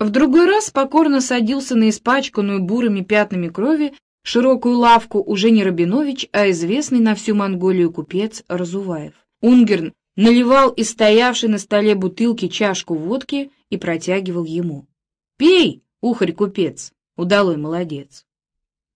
В другой раз покорно садился на испачканную бурыми пятнами крови широкую лавку уже не Рабинович, а известный на всю Монголию купец Разуваев. Унгерн наливал из стоявшей на столе бутылки чашку водки и протягивал ему. «Пей, ухарь-купец, удалой молодец!»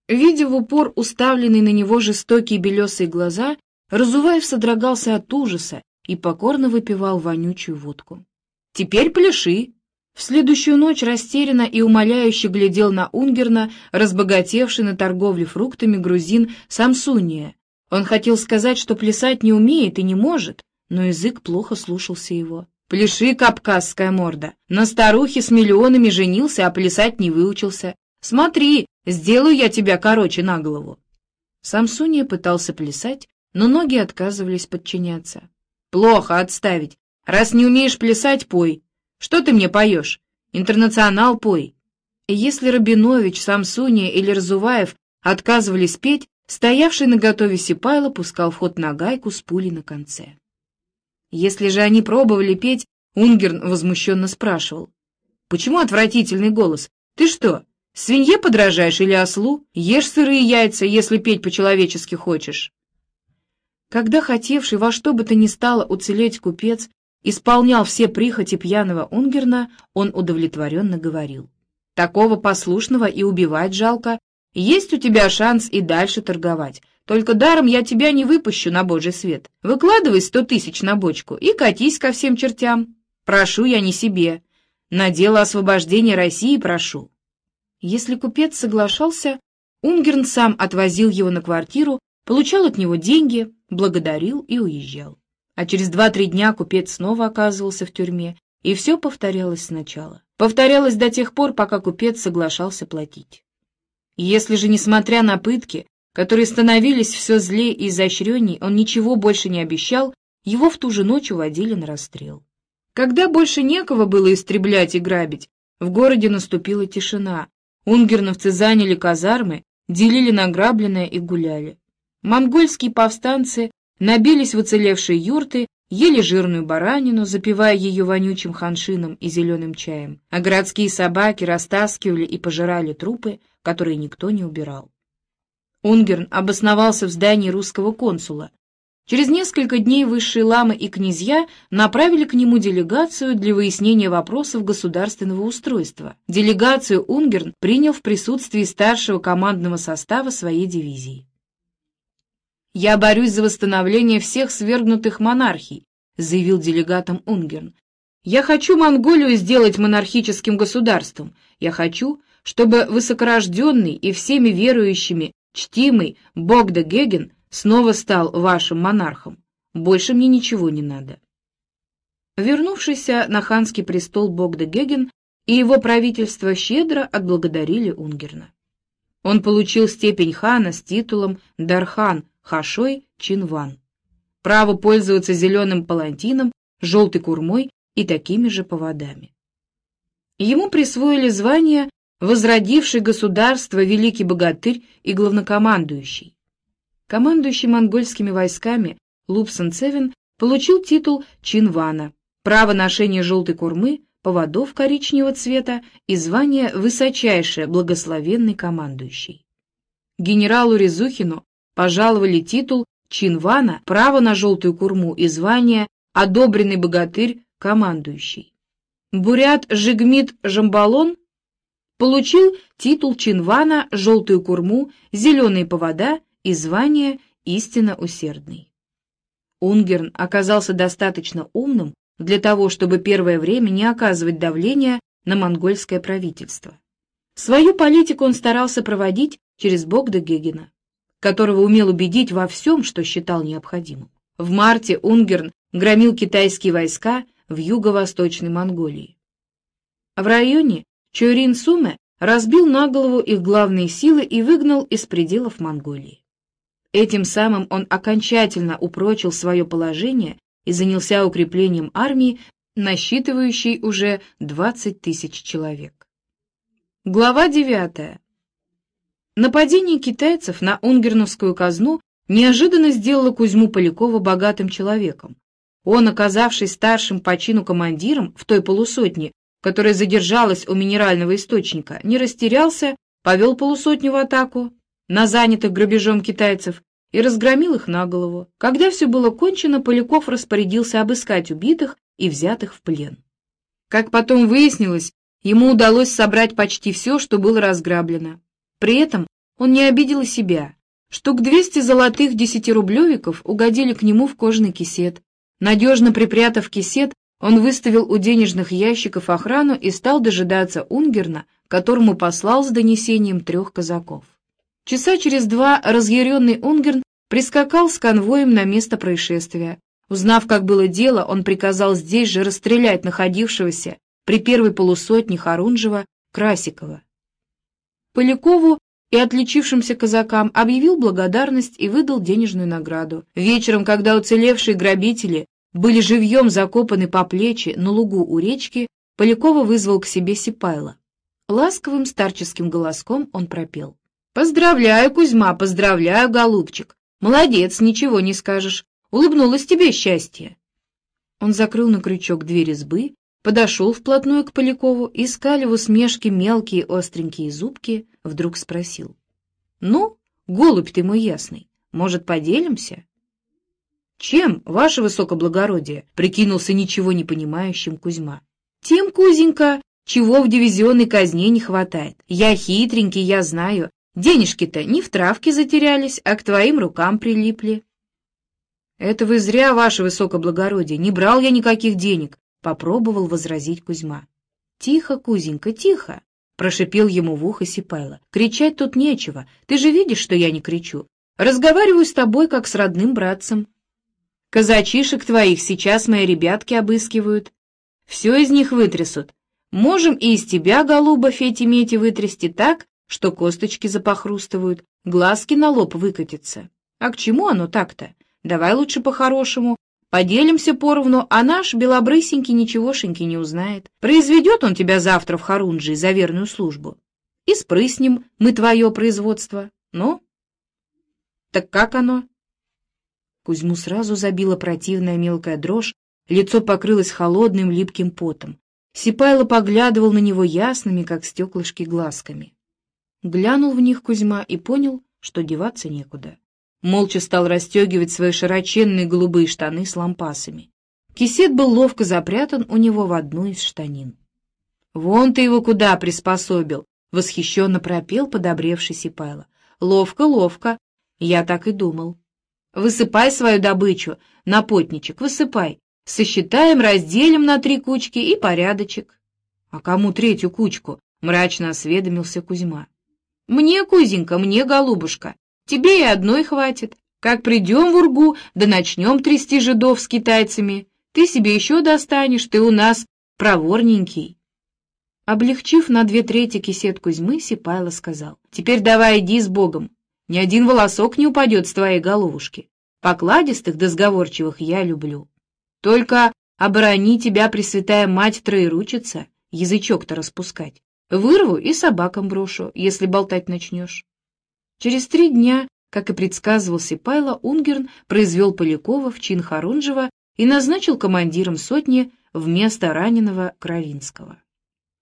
Видя в упор уставленные на него жестокие белесые глаза, Разуваев содрогался от ужаса и покорно выпивал вонючую водку. «Теперь пляши!» В следующую ночь растерянно и умоляюще глядел на Унгерна, разбогатевший на торговле фруктами грузин Самсуния. Он хотел сказать, что плясать не умеет и не может, но язык плохо слушался его. «Пляши, кавказская морда! На старухе с миллионами женился, а плясать не выучился. Смотри, сделаю я тебя короче на голову!» Самсуния пытался плясать, но ноги отказывались подчиняться. «Плохо отставить. Раз не умеешь плясать, пой. Что ты мне поешь? Интернационал пой!» Если Рабинович, Самсуния или Разуваев отказывались петь, стоявший на готове Сипайло пускал в ход нагайку с пулей на конце. Если же они пробовали петь, Унгерн возмущенно спрашивал. «Почему отвратительный голос? Ты что, свинье подражаешь или ослу? Ешь сырые яйца, если петь по-человечески хочешь». Когда хотевший во что бы то ни стало уцелеть купец исполнял все прихоти пьяного Унгерна, он удовлетворенно говорил. «Такого послушного и убивать жалко. Есть у тебя шанс и дальше торговать. Только даром я тебя не выпущу на божий свет. Выкладывай сто тысяч на бочку и катись ко всем чертям. Прошу я не себе. На дело освобождения России прошу. Если купец соглашался, Унгерн сам отвозил его на квартиру, получал от него деньги, благодарил и уезжал. А через два-три дня купец снова оказывался в тюрьме, и все повторялось сначала. Повторялось до тех пор, пока купец соглашался платить. Если же, несмотря на пытки, которые становились все злее и изощренней, он ничего больше не обещал, его в ту же ночь уводили на расстрел. Когда больше некого было истреблять и грабить, в городе наступила тишина. Унгерновцы заняли казармы, делили награбленное и гуляли. Монгольские повстанцы набились в уцелевшие юрты, ели жирную баранину, запивая ее вонючим ханшином и зеленым чаем, а городские собаки растаскивали и пожирали трупы, которые никто не убирал. Унгерн обосновался в здании русского консула. Через несколько дней высшие ламы и князья направили к нему делегацию для выяснения вопросов государственного устройства. Делегацию Унгерн принял в присутствии старшего командного состава своей дивизии. «Я борюсь за восстановление всех свергнутых монархий», заявил делегатом Унгерн. «Я хочу Монголию сделать монархическим государством. Я хочу, чтобы высокорожденный и всеми верующими чтимый Богда Геген снова стал вашим монархом. Больше мне ничего не надо. Вернувшийся на ханский престол Богда Геген и его правительство щедро отблагодарили Унгерна. Он получил степень хана с титулом Дархан Хашой Чинван, право пользоваться зеленым палантином, желтой курмой и такими же поводами. Ему присвоили звание возродивший государство великий богатырь и главнокомандующий. Командующий монгольскими войсками Лупсан Цевин получил титул Чинвана, право ношения желтой курмы, поводов коричневого цвета и звание высочайшее благословенный командующий. Генералу Резухину пожаловали титул Чинвана, право на желтую курму и звание одобренный богатырь командующий. Бурят Жигмит Жамбалон Получил титул чинвана, желтую курму, зеленые повода и звание «Истинно усердный». Унгерн оказался достаточно умным для того, чтобы первое время не оказывать давления на монгольское правительство. Свою политику он старался проводить через Богда Гегена, которого умел убедить во всем, что считал необходимым. В марте Унгерн громил китайские войска в юго-восточной Монголии. В районе Чойрин-Суме разбил на голову их главные силы и выгнал из пределов Монголии. Этим самым он окончательно упрочил свое положение и занялся укреплением армии, насчитывающей уже 20 тысяч человек. Глава 9. Нападение китайцев на унгерновскую казну неожиданно сделало Кузьму Полякова богатым человеком. Он, оказавшись старшим по чину командиром в той полусотне, которая задержалась у минерального источника, не растерялся, повел полусотню в атаку на занятых грабежом китайцев и разгромил их на голову. Когда все было кончено, Поляков распорядился обыскать убитых и взятых в плен. Как потом выяснилось, ему удалось собрать почти все, что было разграблено. При этом он не обидел себя. Штук 200 золотых десятирублевиков угодили к нему в кожаный кисет. Надежно припрятав кисет, он выставил у денежных ящиков охрану и стал дожидаться Унгерна, которому послал с донесением трех казаков. Часа через два разъяренный Унгерн прискакал с конвоем на место происшествия. Узнав, как было дело, он приказал здесь же расстрелять находившегося при первой полусотне Харунжева Красикова. Полякову и отличившимся казакам объявил благодарность и выдал денежную награду. Вечером, когда уцелевшие грабители были живьем закопаны по плечи на лугу у речки, Полякова вызвал к себе Сипайла. Ласковым старческим голоском он пропел. «Поздравляю, Кузьма, поздравляю, голубчик! Молодец, ничего не скажешь. Улыбнулось тебе счастье!» Он закрыл на крючок дверь избы, подошел вплотную к Полякову и, скаля в усмешке мелкие остренькие зубки, вдруг спросил. «Ну, голубь ты мой ясный, может, поделимся?» «Чем, ваше высокоблагородие?» — прикинулся ничего не понимающим Кузьма. «Тем, Кузенька, чего в дивизионной казне не хватает. Я хитренький, я знаю, Денежки-то не в травке затерялись, а к твоим рукам прилипли. — Это вы зря, ваше высокоблагородие, не брал я никаких денег, — попробовал возразить Кузьма. — Тихо, Кузенька, тихо, — прошипел ему в ухо Сипайло. — Кричать тут нечего, ты же видишь, что я не кричу. Разговариваю с тобой, как с родным братцем. Казачишек твоих сейчас мои ребятки обыскивают. Все из них вытрясут. Можем и из тебя, голуба, Фети-Мети, вытрясти так, что косточки запохрустывают, глазки на лоб выкатятся. А к чему оно так-то? Давай лучше по-хорошему. Поделимся поровну, а наш белобрысенький ничегошеньки не узнает. Произведет он тебя завтра в Харунжи за верную службу. И спрыснем мы твое производство. Ну? Так как оно? Кузьму сразу забила противная мелкая дрожь, лицо покрылось холодным липким потом. Сипайло поглядывал на него ясными, как стеклышки, глазками. Глянул в них Кузьма и понял, что деваться некуда. Молча стал расстегивать свои широченные голубые штаны с лампасами. Кисет был ловко запрятан у него в одну из штанин. «Вон ты его куда приспособил!» — восхищенно пропел подобревший Сипайло. «Ловко, ловко! Я так и думал. Высыпай свою добычу, на потничек, высыпай. Сосчитаем, разделим на три кучки и порядочек». «А кому третью кучку?» — мрачно осведомился Кузьма. «Мне, кузенька, мне, голубушка, тебе и одной хватит. Как придем в Ургу, да начнем трясти жидов с китайцами, ты себе еще достанешь, ты у нас проворненький». Облегчив на две трети кисет Кузьмы, Сипайло сказал, «Теперь давай иди с Богом, ни один волосок не упадет с твоей головушки. Покладистых да сговорчивых я люблю. Только оборони тебя, Пресвятая Мать Троеручица, язычок-то распускать. Вырву и собакам брошу, если болтать начнешь. Через три дня, как и предсказывал Сипайло, Унгерн произвел Полякова в чин Харунжева и назначил командиром сотни вместо раненого Кровинского.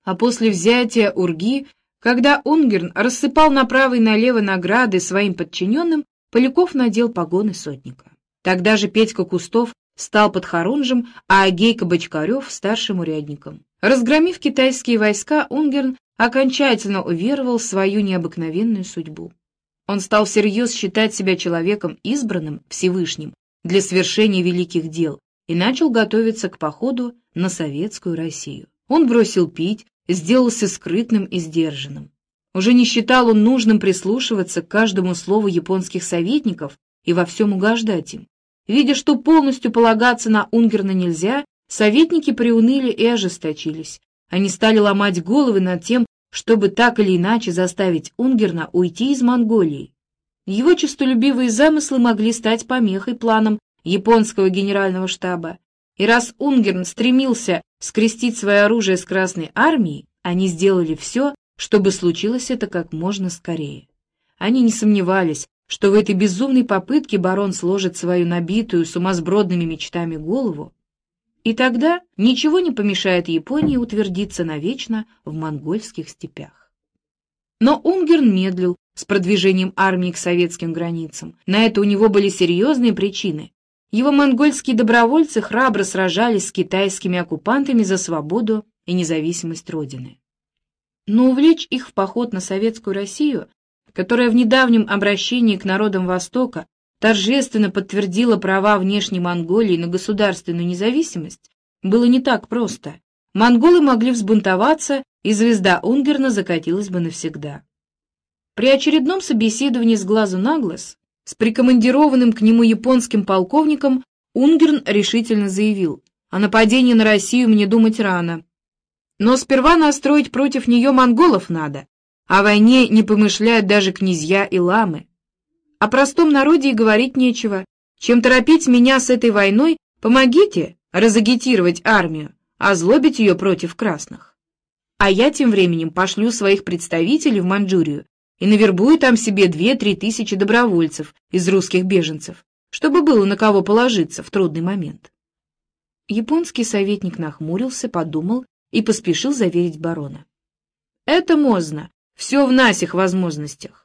А после взятия Урги, когда Унгерн рассыпал направо и налево награды своим подчиненным, Поляков надел погоны сотника. Тогда же Петька Кустов стал подхорунжем, а Гейка Бочкарев — старшим урядником. Разгромив китайские войска, Унгерн окончательно уверовал в свою необыкновенную судьбу. Он стал всерьез считать себя человеком избранным Всевышним для свершения великих дел и начал готовиться к походу на советскую Россию. Он бросил пить, сделался скрытным и сдержанным. Уже не считал он нужным прислушиваться к каждому слову японских советников и во всем угождать им. Видя, что полностью полагаться на Унгерна нельзя, Советники приуныли и ожесточились. Они стали ломать головы над тем, чтобы так или иначе заставить Унгерна уйти из Монголии. Его честолюбивые замыслы могли стать помехой планам японского генерального штаба. И раз Унгерн стремился скрестить свое оружие с Красной армией, они сделали все, чтобы случилось это как можно скорее. Они не сомневались, что в этой безумной попытке барон сложит свою набитую сумасбродными мечтами голову И тогда ничего не помешает Японии утвердиться навечно в монгольских степях. Но Унгерн медлил с продвижением армии к советским границам. На это у него были серьезные причины. Его монгольские добровольцы храбро сражались с китайскими оккупантами за свободу и независимость Родины. Но увлечь их в поход на советскую Россию, которая в недавнем обращении к народам Востока торжественно подтвердила права внешней Монголии на государственную независимость, было не так просто. Монголы могли взбунтоваться, и звезда Унгерна закатилась бы навсегда. При очередном собеседовании с глазу на глаз с прикомандированным к нему японским полковником Унгерн решительно заявил, о нападении на Россию мне думать рано. Но сперва настроить против нее монголов надо, о войне не помышляют даже князья и ламы. О простом народе и говорить нечего. Чем торопить меня с этой войной, помогите разагитировать армию, озлобить ее против красных. А я тем временем пошлю своих представителей в Манчжурию и навербую там себе две-три тысячи добровольцев из русских беженцев, чтобы было на кого положиться в трудный момент. Японский советник нахмурился, подумал и поспешил заверить барона. «Это можно, все в насих возможностях.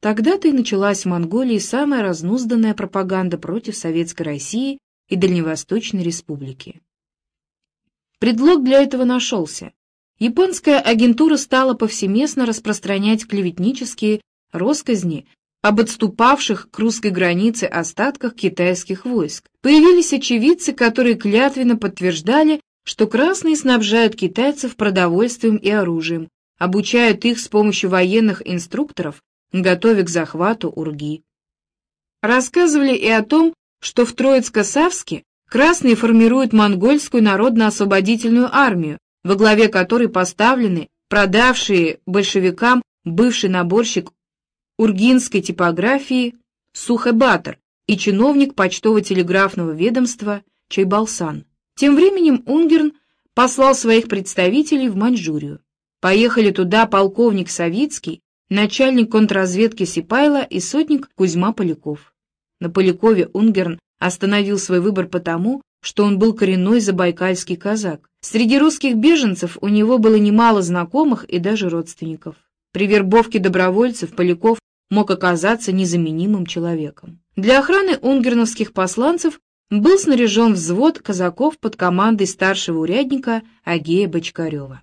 Тогда-то и началась в Монголии самая разнузданная пропаганда против Советской России и Дальневосточной Республики. Предлог для этого нашелся. Японская агентура стала повсеместно распространять клеветнические росказни об отступавших к русской границе остатках китайских войск. Появились очевидцы, которые клятвенно подтверждали, что красные снабжают китайцев продовольствием и оружием, обучают их с помощью военных инструкторов готовя к захвату Урги. Рассказывали и о том, что в Троицко-Савске красные формируют монгольскую народно-освободительную армию, во главе которой поставлены продавшие большевикам бывший наборщик ургинской типографии Сухебатор и чиновник почтово-телеграфного ведомства Чайбалсан. Тем временем Унгерн послал своих представителей в Маньчжурию. Поехали туда полковник Савицкий начальник контрразведки Сипайла и сотник Кузьма Поляков. На Полякове Унгерн остановил свой выбор потому, что он был коренной забайкальский казак. Среди русских беженцев у него было немало знакомых и даже родственников. При вербовке добровольцев Поляков мог оказаться незаменимым человеком. Для охраны унгерновских посланцев был снаряжен взвод казаков под командой старшего урядника Агея Бочкарева.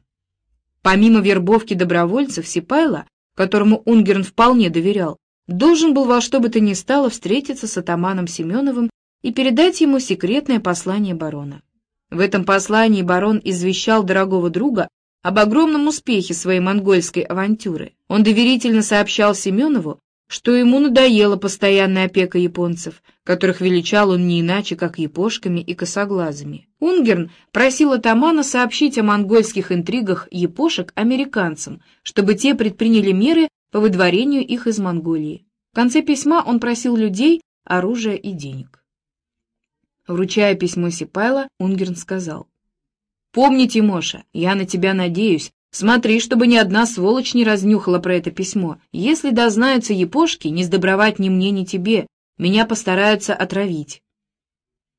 Помимо вербовки добровольцев Сипайла которому Унгерн вполне доверял, должен был во что бы то ни стало встретиться с атаманом Семеновым и передать ему секретное послание барона. В этом послании барон извещал дорогого друга об огромном успехе своей монгольской авантюры. Он доверительно сообщал Семенову, что ему надоела постоянная опека японцев, которых величал он не иначе, как япошками и косоглазыми. Унгерн просил атамана сообщить о монгольских интригах япошек американцам, чтобы те предприняли меры по выдворению их из Монголии. В конце письма он просил людей, оружия и денег. Вручая письмо Сипайла, Унгерн сказал, «Помни, Тимоша, я на тебя надеюсь, Смотри, чтобы ни одна сволочь не разнюхала про это письмо. Если дознаются епошки, не сдобровать ни мне, ни тебе. Меня постараются отравить.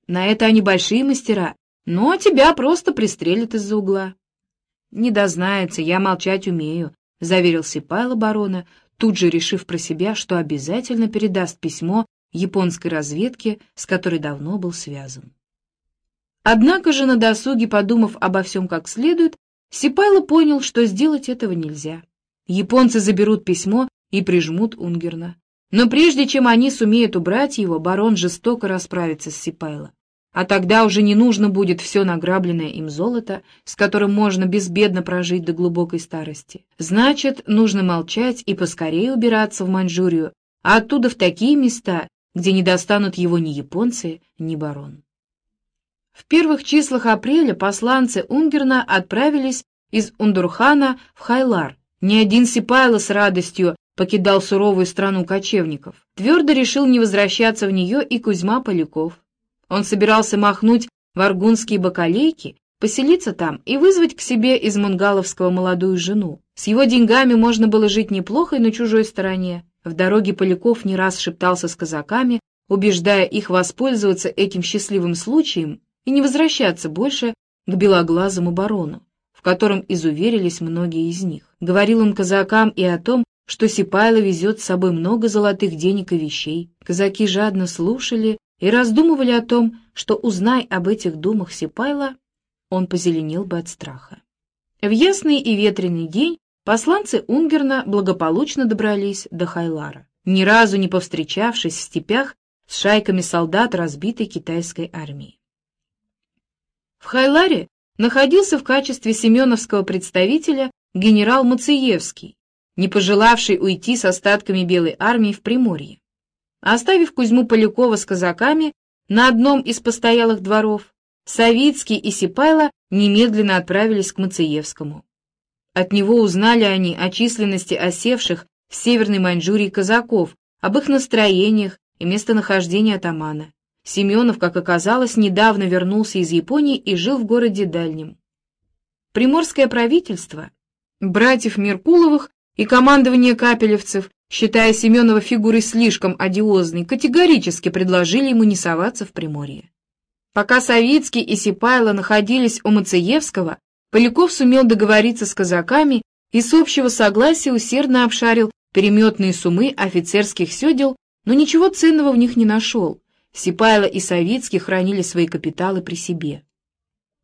На это они большие мастера, но тебя просто пристрелят из-за угла. Не дознается, я молчать умею, — заверил Сипайло барона, тут же решив про себя, что обязательно передаст письмо японской разведке, с которой давно был связан. Однако же на досуге, подумав обо всем как следует, Сипайло понял, что сделать этого нельзя. Японцы заберут письмо и прижмут Унгерна. Но прежде чем они сумеют убрать его, барон жестоко расправится с Сипайло. А тогда уже не нужно будет все награбленное им золото, с которым можно безбедно прожить до глубокой старости. Значит, нужно молчать и поскорее убираться в Маньчжурию, а оттуда в такие места, где не достанут его ни японцы, ни барон. В первых числах апреля посланцы Унгерна отправились из Ундурхана в Хайлар. Ни один Сипайло с радостью покидал суровую страну кочевников. Твердо решил не возвращаться в нее и Кузьма Поляков. Он собирался махнуть в аргунские бакалейки, поселиться там и вызвать к себе из Мунгаловского молодую жену. С его деньгами можно было жить неплохо и на чужой стороне. В дороге Поляков не раз шептался с казаками, убеждая их воспользоваться этим счастливым случаем и не возвращаться больше к белоглазому барону, в котором изуверились многие из них. Говорил он казакам и о том, что Сипайло везет с собой много золотых денег и вещей. Казаки жадно слушали и раздумывали о том, что, узнай об этих думах Сипайла, он позеленел бы от страха. В ясный и ветреный день посланцы Унгерна благополучно добрались до Хайлара, ни разу не повстречавшись в степях с шайками солдат разбитой китайской армии. В Хайларе находился в качестве семеновского представителя генерал Мациевский, не пожелавший уйти с остатками Белой армии в Приморье. Оставив Кузьму Полякова с казаками на одном из постоялых дворов, Савицкий и Сипайло немедленно отправились к Мациевскому. От него узнали они о численности осевших в Северной Маньчжурии казаков, об их настроениях и местонахождении атамана. Семенов, как оказалось, недавно вернулся из Японии и жил в городе Дальнем. Приморское правительство, братьев Меркуловых и командование капелевцев, считая Семенова фигурой слишком одиозной, категорически предложили ему не соваться в Приморье. Пока Савицкий и Сипайло находились у Мациевского, Поляков сумел договориться с казаками и с общего согласия усердно обшарил переметные сумы офицерских седел, но ничего ценного в них не нашел, Сипайло и Савицкий хранили свои капиталы при себе.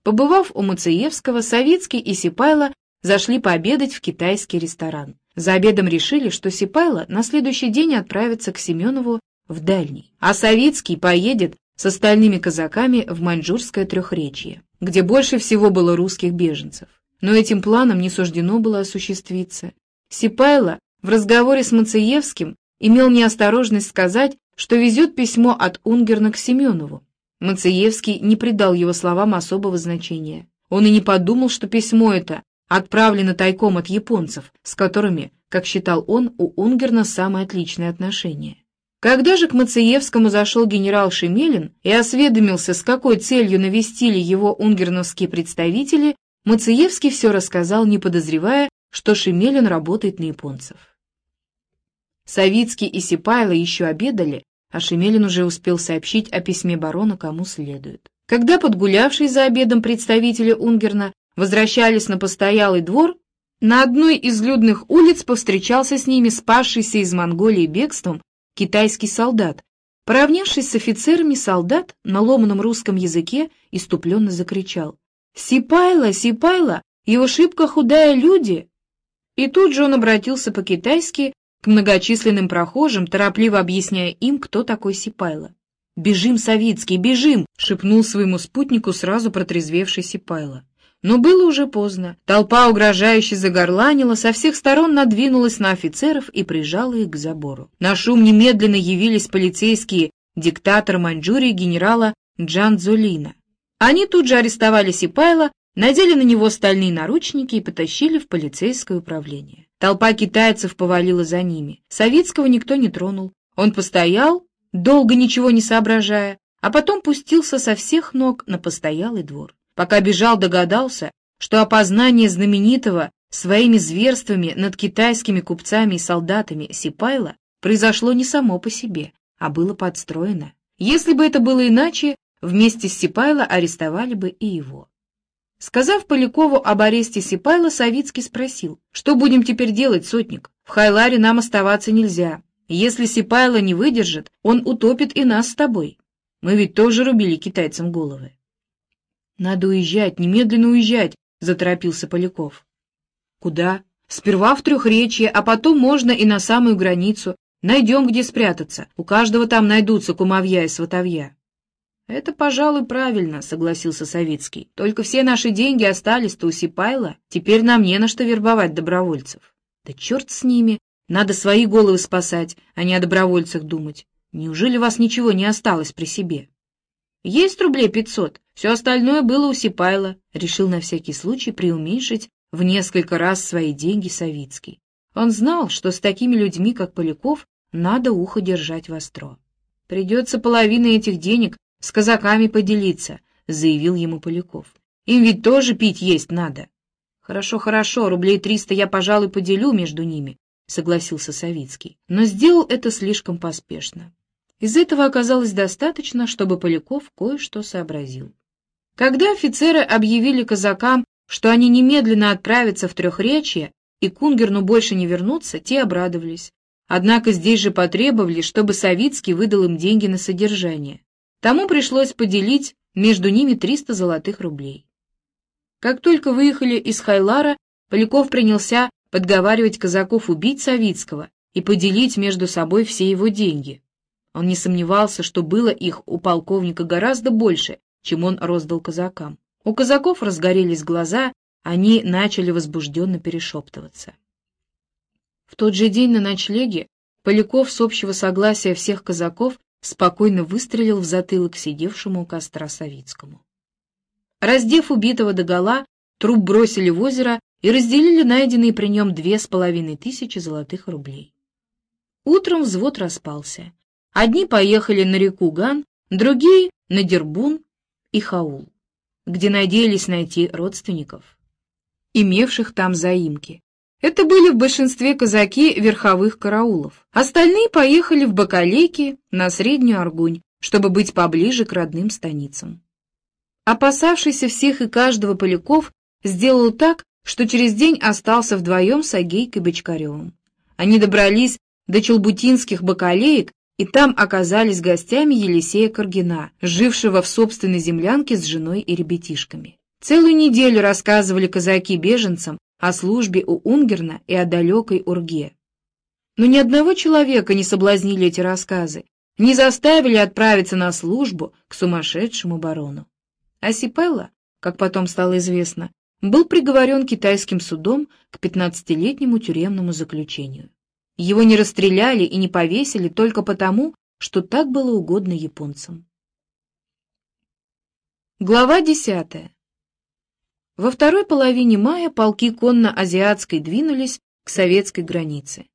Побывав у Мацеевского, Савицкий и Сипайло зашли пообедать в китайский ресторан. За обедом решили, что Сипайло на следующий день отправится к Семенову в Дальний, а Савицкий поедет с остальными казаками в Маньчжурское трехречье, где больше всего было русских беженцев. Но этим планом не суждено было осуществиться. Сипайло в разговоре с Мацеевским имел неосторожность сказать, что везет письмо от Унгерна к Семенову. Мациевский не придал его словам особого значения. Он и не подумал, что письмо это отправлено тайком от японцев, с которыми, как считал он, у Унгерна самые отличные отношения. Когда же к Мациевскому зашел генерал Шемелин и осведомился, с какой целью навестили его унгерновские представители, Мациевский все рассказал, не подозревая, что Шемелин работает на японцев. Савицкий и Сипайло еще обедали, а Шемелин уже успел сообщить о письме барона кому следует. Когда подгулявшие за обедом представители Унгерна возвращались на постоялый двор, на одной из людных улиц повстречался с ними спасшийся из Монголии бегством китайский солдат. Поравнявшись с офицерами, солдат на ломаном русском языке иступленно закричал «Сипайло, Сипайло, его шибко худая люди!» И тут же он обратился по-китайски к многочисленным прохожим, торопливо объясняя им, кто такой Сипайло. «Бежим, Савицкий, бежим!» — шепнул своему спутнику сразу протрезвевший Сипайло. Но было уже поздно. Толпа угрожающе загорланила, со всех сторон надвинулась на офицеров и прижала их к забору. На шум немедленно явились полицейские диктатор Маньчжурии генерала Джан Зулина. Они тут же арестовали Сипайла, надели на него стальные наручники и потащили в полицейское управление. Толпа китайцев повалила за ними. Савицкого никто не тронул. Он постоял, долго ничего не соображая, а потом пустился со всех ног на постоялый двор. Пока бежал, догадался, что опознание знаменитого своими зверствами над китайскими купцами и солдатами Сипайла произошло не само по себе, а было подстроено. Если бы это было иначе, вместе с Сипайло арестовали бы и его. Сказав Полякову об аресте Сипайла, Савицкий спросил, что будем теперь делать, сотник? В Хайларе нам оставаться нельзя. Если Сипайло не выдержит, он утопит и нас с тобой. Мы ведь тоже рубили китайцам головы. Надо уезжать, немедленно уезжать, заторопился Поляков. Куда? Сперва в Трехречье, а потом можно и на самую границу. Найдем, где спрятаться. У каждого там найдутся кумовья и сватовья. «Это, пожалуй, правильно», — согласился Савицкий. «Только все наши деньги остались-то у Сипайла. Теперь нам не на что вербовать добровольцев». «Да черт с ними! Надо свои головы спасать, а не о добровольцах думать. Неужели у вас ничего не осталось при себе?» «Есть рублей пятьсот. Все остальное было у Сипайла», — решил на всякий случай преуменьшить в несколько раз свои деньги Савицкий. Он знал, что с такими людьми, как Поляков, надо ухо держать востро. Придется половину этих денег с казаками поделиться, — заявил ему Поляков. — Им ведь тоже пить есть надо. — Хорошо, хорошо, рублей триста я, пожалуй, поделю между ними, — согласился Савицкий, но сделал это слишком поспешно. Из этого оказалось достаточно, чтобы Поляков кое-что сообразил. Когда офицеры объявили казакам, что они немедленно отправятся в Трехречье и к Унгерну больше не вернутся, те обрадовались. Однако здесь же потребовали, чтобы Савицкий выдал им деньги на содержание. Тому пришлось поделить между ними 300 золотых рублей. Как только выехали из Хайлара, Поляков принялся подговаривать казаков убить Савицкого и поделить между собой все его деньги. Он не сомневался, что было их у полковника гораздо больше, чем он роздал казакам. У казаков разгорелись глаза, они начали возбужденно перешептываться. В тот же день на ночлеге Поляков с общего согласия всех казаков спокойно выстрелил в затылок сидевшему у костра Савицкому. Раздев убитого догола, труп бросили в озеро и разделили найденные при нем две с половиной тысячи золотых рублей. Утром взвод распался. Одни поехали на реку Ган, другие — на Дербун и Хаул, где надеялись найти родственников, имевших там заимки. Это были в большинстве казаки верховых караулов. Остальные поехали в Бакалейки на Среднюю Аргунь, чтобы быть поближе к родным станицам. Опасавшийся всех и каждого Поляков сделал так, что через день остался вдвоем с Агейкой Бочкаревым. Они добрались до челбутинских бакалеек и там оказались гостями Елисея Каргина, жившего в собственной землянке с женой и ребятишками. Целую неделю рассказывали казаки беженцам о службе у Унгерна и о далекой Урге. Но ни одного человека не соблазнили эти рассказы, не заставили отправиться на службу к сумасшедшему барону. Асипелла, как потом стало известно, был приговорен китайским судом к 15-летнему тюремному заключению. Его не расстреляли и не повесили только потому, что так было угодно японцам. Глава 10. Во второй половине мая полки конно-азиатской двинулись к советской границе.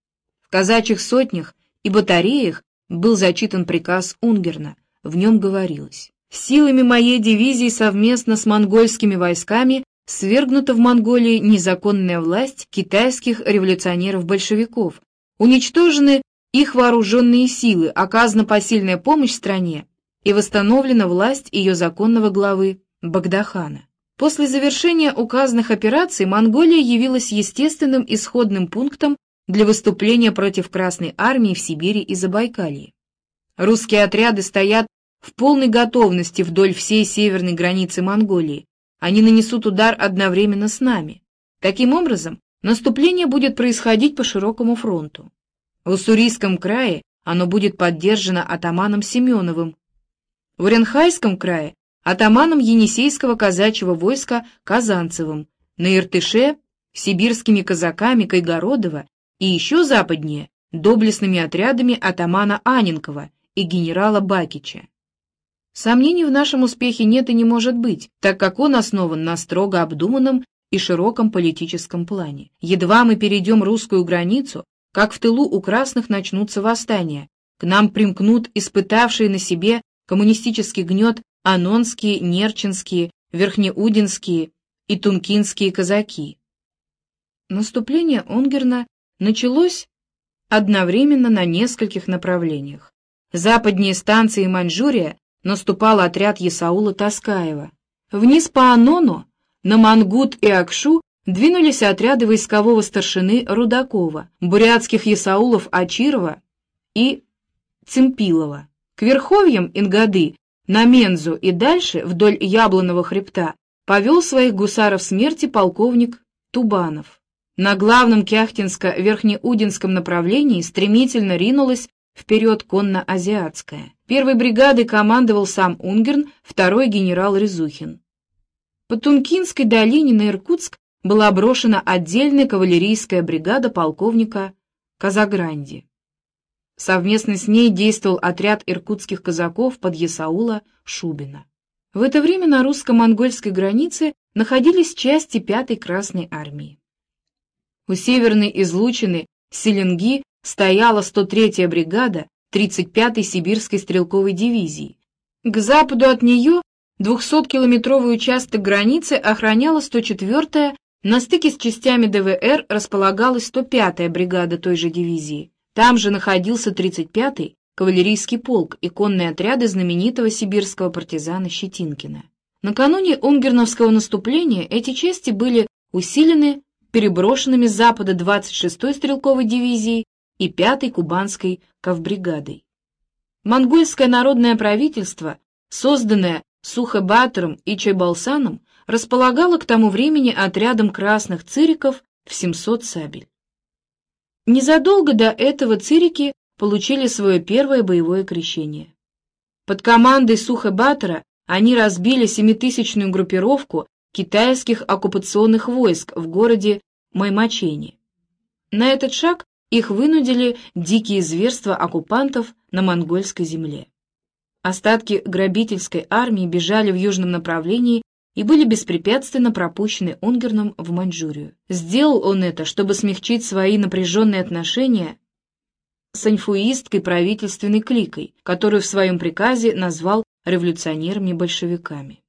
В казачьих сотнях и батареях был зачитан приказ Унгерна, в нем говорилось «Силами моей дивизии совместно с монгольскими войсками свергнута в Монголии незаконная власть китайских революционеров-большевиков, уничтожены их вооруженные силы, оказана посильная помощь стране и восстановлена власть ее законного главы Багдахана. После завершения указанных операций Монголия явилась естественным исходным пунктом для выступления против Красной армии в Сибири и Забайкалье. Русские отряды стоят в полной готовности вдоль всей северной границы Монголии. Они нанесут удар одновременно с нами. Таким образом, Наступление будет происходить по широкому фронту. В Уссурийском крае оно будет поддержано атаманом Семеновым, в Уренхайском крае — атаманом Енисейского казачьего войска Казанцевым, на Иртыше — сибирскими казаками Кайгородова и еще западнее — доблестными отрядами атамана Аненкова и генерала Бакича. Сомнений в нашем успехе нет и не может быть, так как он основан на строго обдуманном и широком политическом плане. Едва мы перейдем русскую границу, как в тылу у красных начнутся восстания, к нам примкнут испытавшие на себе коммунистический гнет анонские, нерчинские, верхнеудинские и тункинские казаки. Наступление Онгерна началось одновременно на нескольких направлениях. Западнее станции Маньчжурия наступал отряд Ясаула Таскаева. Вниз по Анону на Мангут и Акшу двинулись отряды войскового старшины Рудакова, бурятских ясаулов Ачирова и Цимпилова. К верховьям Ингады, на Мензу и дальше, вдоль Яблонного хребта, повел своих гусаров смерти полковник Тубанов. На главном Кяхтинско-Верхнеудинском направлении стремительно ринулась вперед конно-азиатская. Первой бригадой командовал сам Унгерн, второй генерал Резухин. По Тункинской долине на Иркутск была брошена отдельная кавалерийская бригада полковника Казагранди. Совместно с ней действовал отряд иркутских казаков под Ясаула Шубина. В это время на русско-монгольской границе находились части 5-й Красной армии. У северной излучины Селенги стояла 103-я бригада 35-й сибирской стрелковой дивизии. К западу от нее 200-километровый участок границы охраняла 104-я, на стыке с частями ДВР располагалась 105-я бригада той же дивизии. Там же находился 35-й кавалерийский полк и конные отряды знаменитого сибирского партизана Щетинкина. Накануне унгерновского наступления эти части были усилены переброшенными с запада 26-й стрелковой дивизией и 5-й кубанской ковбригадой. Монгольское народное правительство, созданное Сухобатором и Чайбалсаном, располагало к тому времени отрядом красных цириков в 700 сабель. Незадолго до этого цирики получили свое первое боевое крещение. Под командой Сухобатора они разбили семитысячную группировку китайских оккупационных войск в городе Маймачене. На этот шаг их вынудили дикие зверства оккупантов на монгольской земле. Остатки грабительской армии бежали в южном направлении и были беспрепятственно пропущены Унгерном в Маньчжурию. Сделал он это, чтобы смягчить свои напряженные отношения с аньфуисткой правительственной кликой, которую в своем приказе назвал революционерами-большевиками.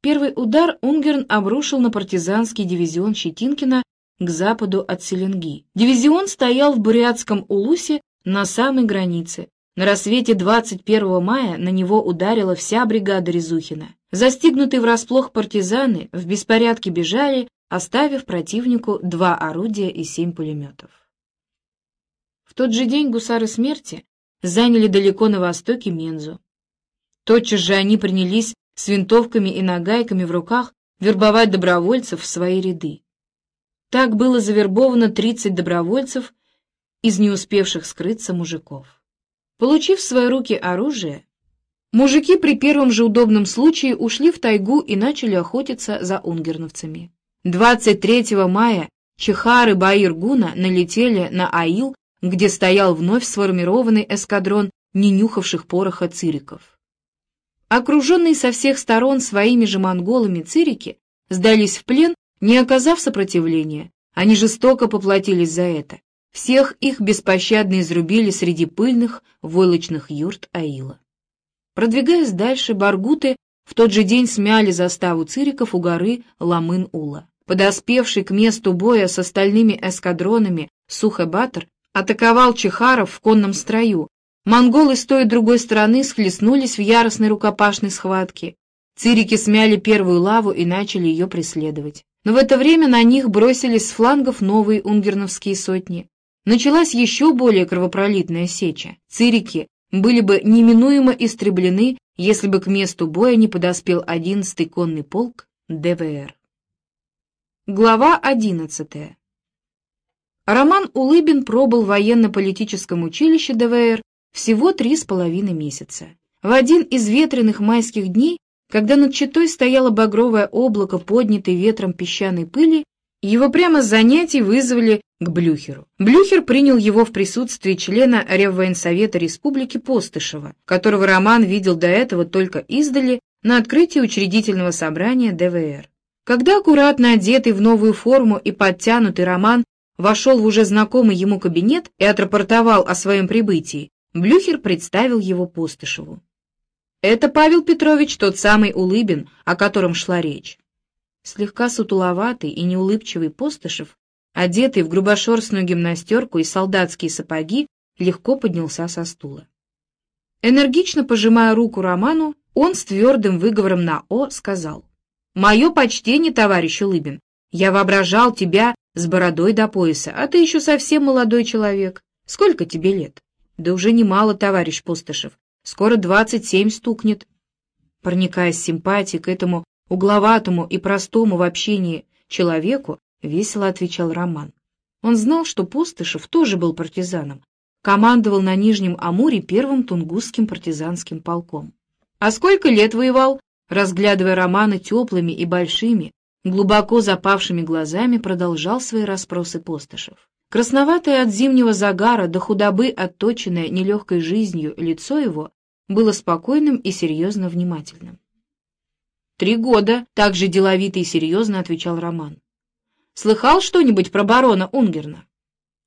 Первый удар Унгерн обрушил на партизанский дивизион Щетинкина к западу от Селенги. Дивизион стоял в Бурятском Улусе на самой границе. На рассвете 21 мая на него ударила вся бригада Резухина. Застигнутые врасплох партизаны в беспорядке бежали, оставив противнику два орудия и семь пулеметов. В тот же день гусары смерти заняли далеко на востоке Мензу. Тотчас же они принялись с винтовками и нагайками в руках вербовать добровольцев в свои ряды. Так было завербовано 30 добровольцев из не успевших скрыться мужиков. Получив в свои руки оружие, мужики при первом же удобном случае ушли в тайгу и начали охотиться за унгерновцами. 23 мая Чехары Баир-Гуна налетели на Аил, где стоял вновь сформированный эскадрон ненюхавших пороха цириков. Окруженные со всех сторон своими же монголами цирики сдались в плен, не оказав сопротивления. Они жестоко поплатились за это. Всех их беспощадно изрубили среди пыльных войлочных юрт Аила. Продвигаясь дальше, баргуты в тот же день смяли заставу цириков у горы Ламын-Ула. Подоспевший к месту боя с остальными эскадронами Сухебатор атаковал Чехаров в конном строю, Монголы с той и другой стороны схлестнулись в яростной рукопашной схватке. Цирики смяли первую лаву и начали ее преследовать. Но в это время на них бросились с флангов новые унгерновские сотни. Началась еще более кровопролитная сеча. Цирики были бы неминуемо истреблены, если бы к месту боя не подоспел 11-й конный полк ДВР. Глава 11. Роман Улыбин пробыл в военно-политическом училище ДВР всего три с половиной месяца. В один из ветреных майских дней, когда над Читой стояло багровое облако, поднятой ветром песчаной пыли, его прямо с занятий вызвали к Блюхеру. Блюхер принял его в присутствии члена Реввоенсовета Республики Постышева, которого Роман видел до этого только издали на открытии учредительного собрания ДВР. Когда аккуратно одетый в новую форму и подтянутый Роман вошел в уже знакомый ему кабинет и отрапортовал о своем прибытии, Блюхер представил его Постышеву. «Это Павел Петрович, тот самый Улыбин, о котором шла речь». Слегка сутуловатый и неулыбчивый Постышев, одетый в грубошерстную гимнастерку и солдатские сапоги, легко поднялся со стула. Энергично пожимая руку Роману, он с твердым выговором на «о» сказал. «Мое почтение, товарищ Улыбин. Я воображал тебя с бородой до пояса, а ты еще совсем молодой человек. Сколько тебе лет?» Да уже немало, товарищ Пустошев. Скоро двадцать семь стукнет. Проникаясь симпатией к этому угловатому и простому в общении человеку, весело отвечал Роман. Он знал, что Пустышев тоже был партизаном, командовал на Нижнем Амуре первым тунгусским партизанским полком. «А сколько лет воевал?» Разглядывая Романа теплыми и большими, глубоко запавшими глазами, продолжал свои расспросы Постышев. Красноватое от зимнего загара до худобы отточенное нелегкой жизнью лицо его было спокойным и серьезно внимательным. «Три года», — так же деловито и серьезно отвечал Роман. «Слыхал что-нибудь про барона Унгерна?»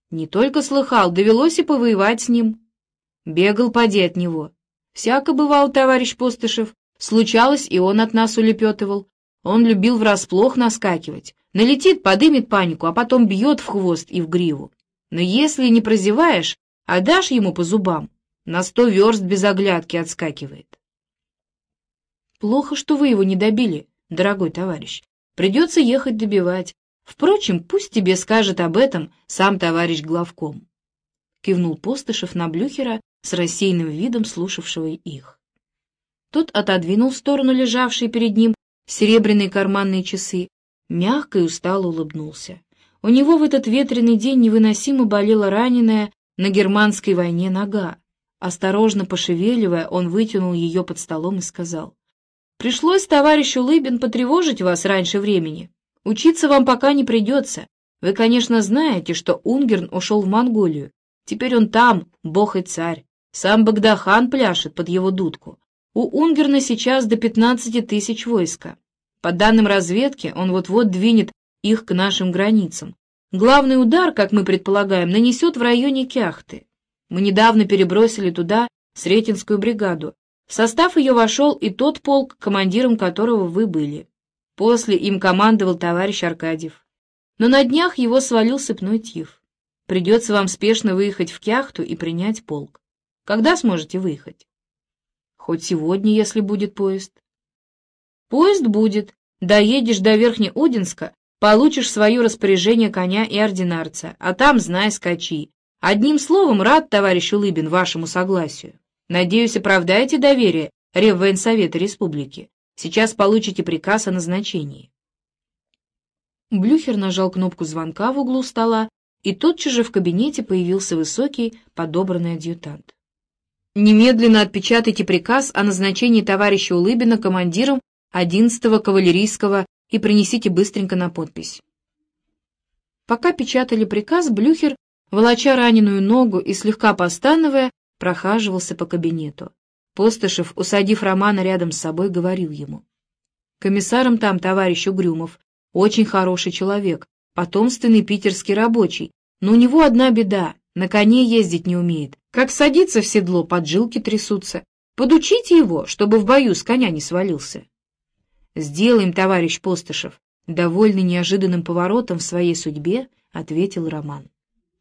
«Не только слыхал, довелось и повоевать с ним». «Бегал поди от него. Всяко бывал, товарищ Постышев. Случалось, и он от нас улепетывал. Он любил врасплох наскакивать. Налетит, подымет панику, а потом бьет в хвост и в гриву. Но если не прозеваешь, а дашь ему по зубам, на сто верст без оглядки отскакивает. Плохо, что вы его не добили, дорогой товарищ. Придется ехать добивать. Впрочем, пусть тебе скажет об этом сам товарищ главком. Кивнул Постышев на Блюхера с рассеянным видом слушавшего их. Тот отодвинул в сторону лежавшие перед ним серебряные карманные часы, мягко и устало улыбнулся. У него в этот ветреный день невыносимо болела раненая на германской войне нога. Осторожно пошевеливая, он вытянул ее под столом и сказал, «Пришлось, товарищ Улыбин, потревожить вас раньше времени. Учиться вам пока не придется. Вы, конечно, знаете, что Унгерн ушел в Монголию. Теперь он там, бог и царь. Сам Багдахан пляшет под его дудку. У Унгерна сейчас до 15 тысяч войска. По данным разведки, он вот-вот двинет их к нашим границам. Главный удар, как мы предполагаем, нанесет в районе Кяхты. Мы недавно перебросили туда Сретенскую бригаду. В состав ее вошел и тот полк, командиром которого вы были. После им командовал товарищ Аркадьев. Но на днях его свалил сыпной тиф. Придется вам спешно выехать в Кяхту и принять полк. Когда сможете выехать? Хоть сегодня, если будет поезд. Поезд будет. Доедешь до Верхнеудинска, получишь свое распоряжение коня и ординарца, а там, знай, скачи. Одним словом, рад, товарищ Улыбин, вашему согласию. Надеюсь, оправдаете доверие Реввоенсовета Республики. Сейчас получите приказ о назначении. Блюхер нажал кнопку звонка в углу стола, и тотчас же в кабинете появился высокий, подобранный адъютант. «Немедленно отпечатайте приказ о назначении товарища Улыбина командиром 11-го кавалерийского и принесите быстренько на подпись». Пока печатали приказ, Блюхер волоча раненую ногу и слегка постановая, прохаживался по кабинету. Постышев, усадив Романа рядом с собой, говорил ему. «Комиссаром там товарищ Угрюмов, очень хороший человек, потомственный питерский рабочий, но у него одна беда, на коне ездить не умеет. Как садится в седло, поджилки трясутся. Подучите его, чтобы в бою с коня не свалился». «Сделаем, товарищ Постышев», довольный неожиданным поворотом в своей судьбе, ответил Роман.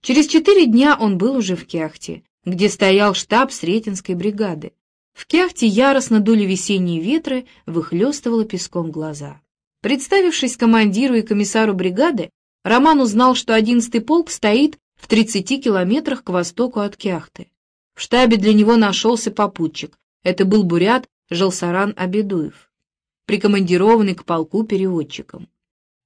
Через четыре дня он был уже в Кяхте, где стоял штаб Сретенской бригады. В Кяхте яростно дули весенние ветры, выхлестывало песком глаза. Представившись командиру и комиссару бригады, Роман узнал, что одиннадцатый полк стоит в 30 километрах к востоку от Кяхты. В штабе для него нашелся попутчик. Это был бурят Жалсаран Абедуев, прикомандированный к полку переводчиком.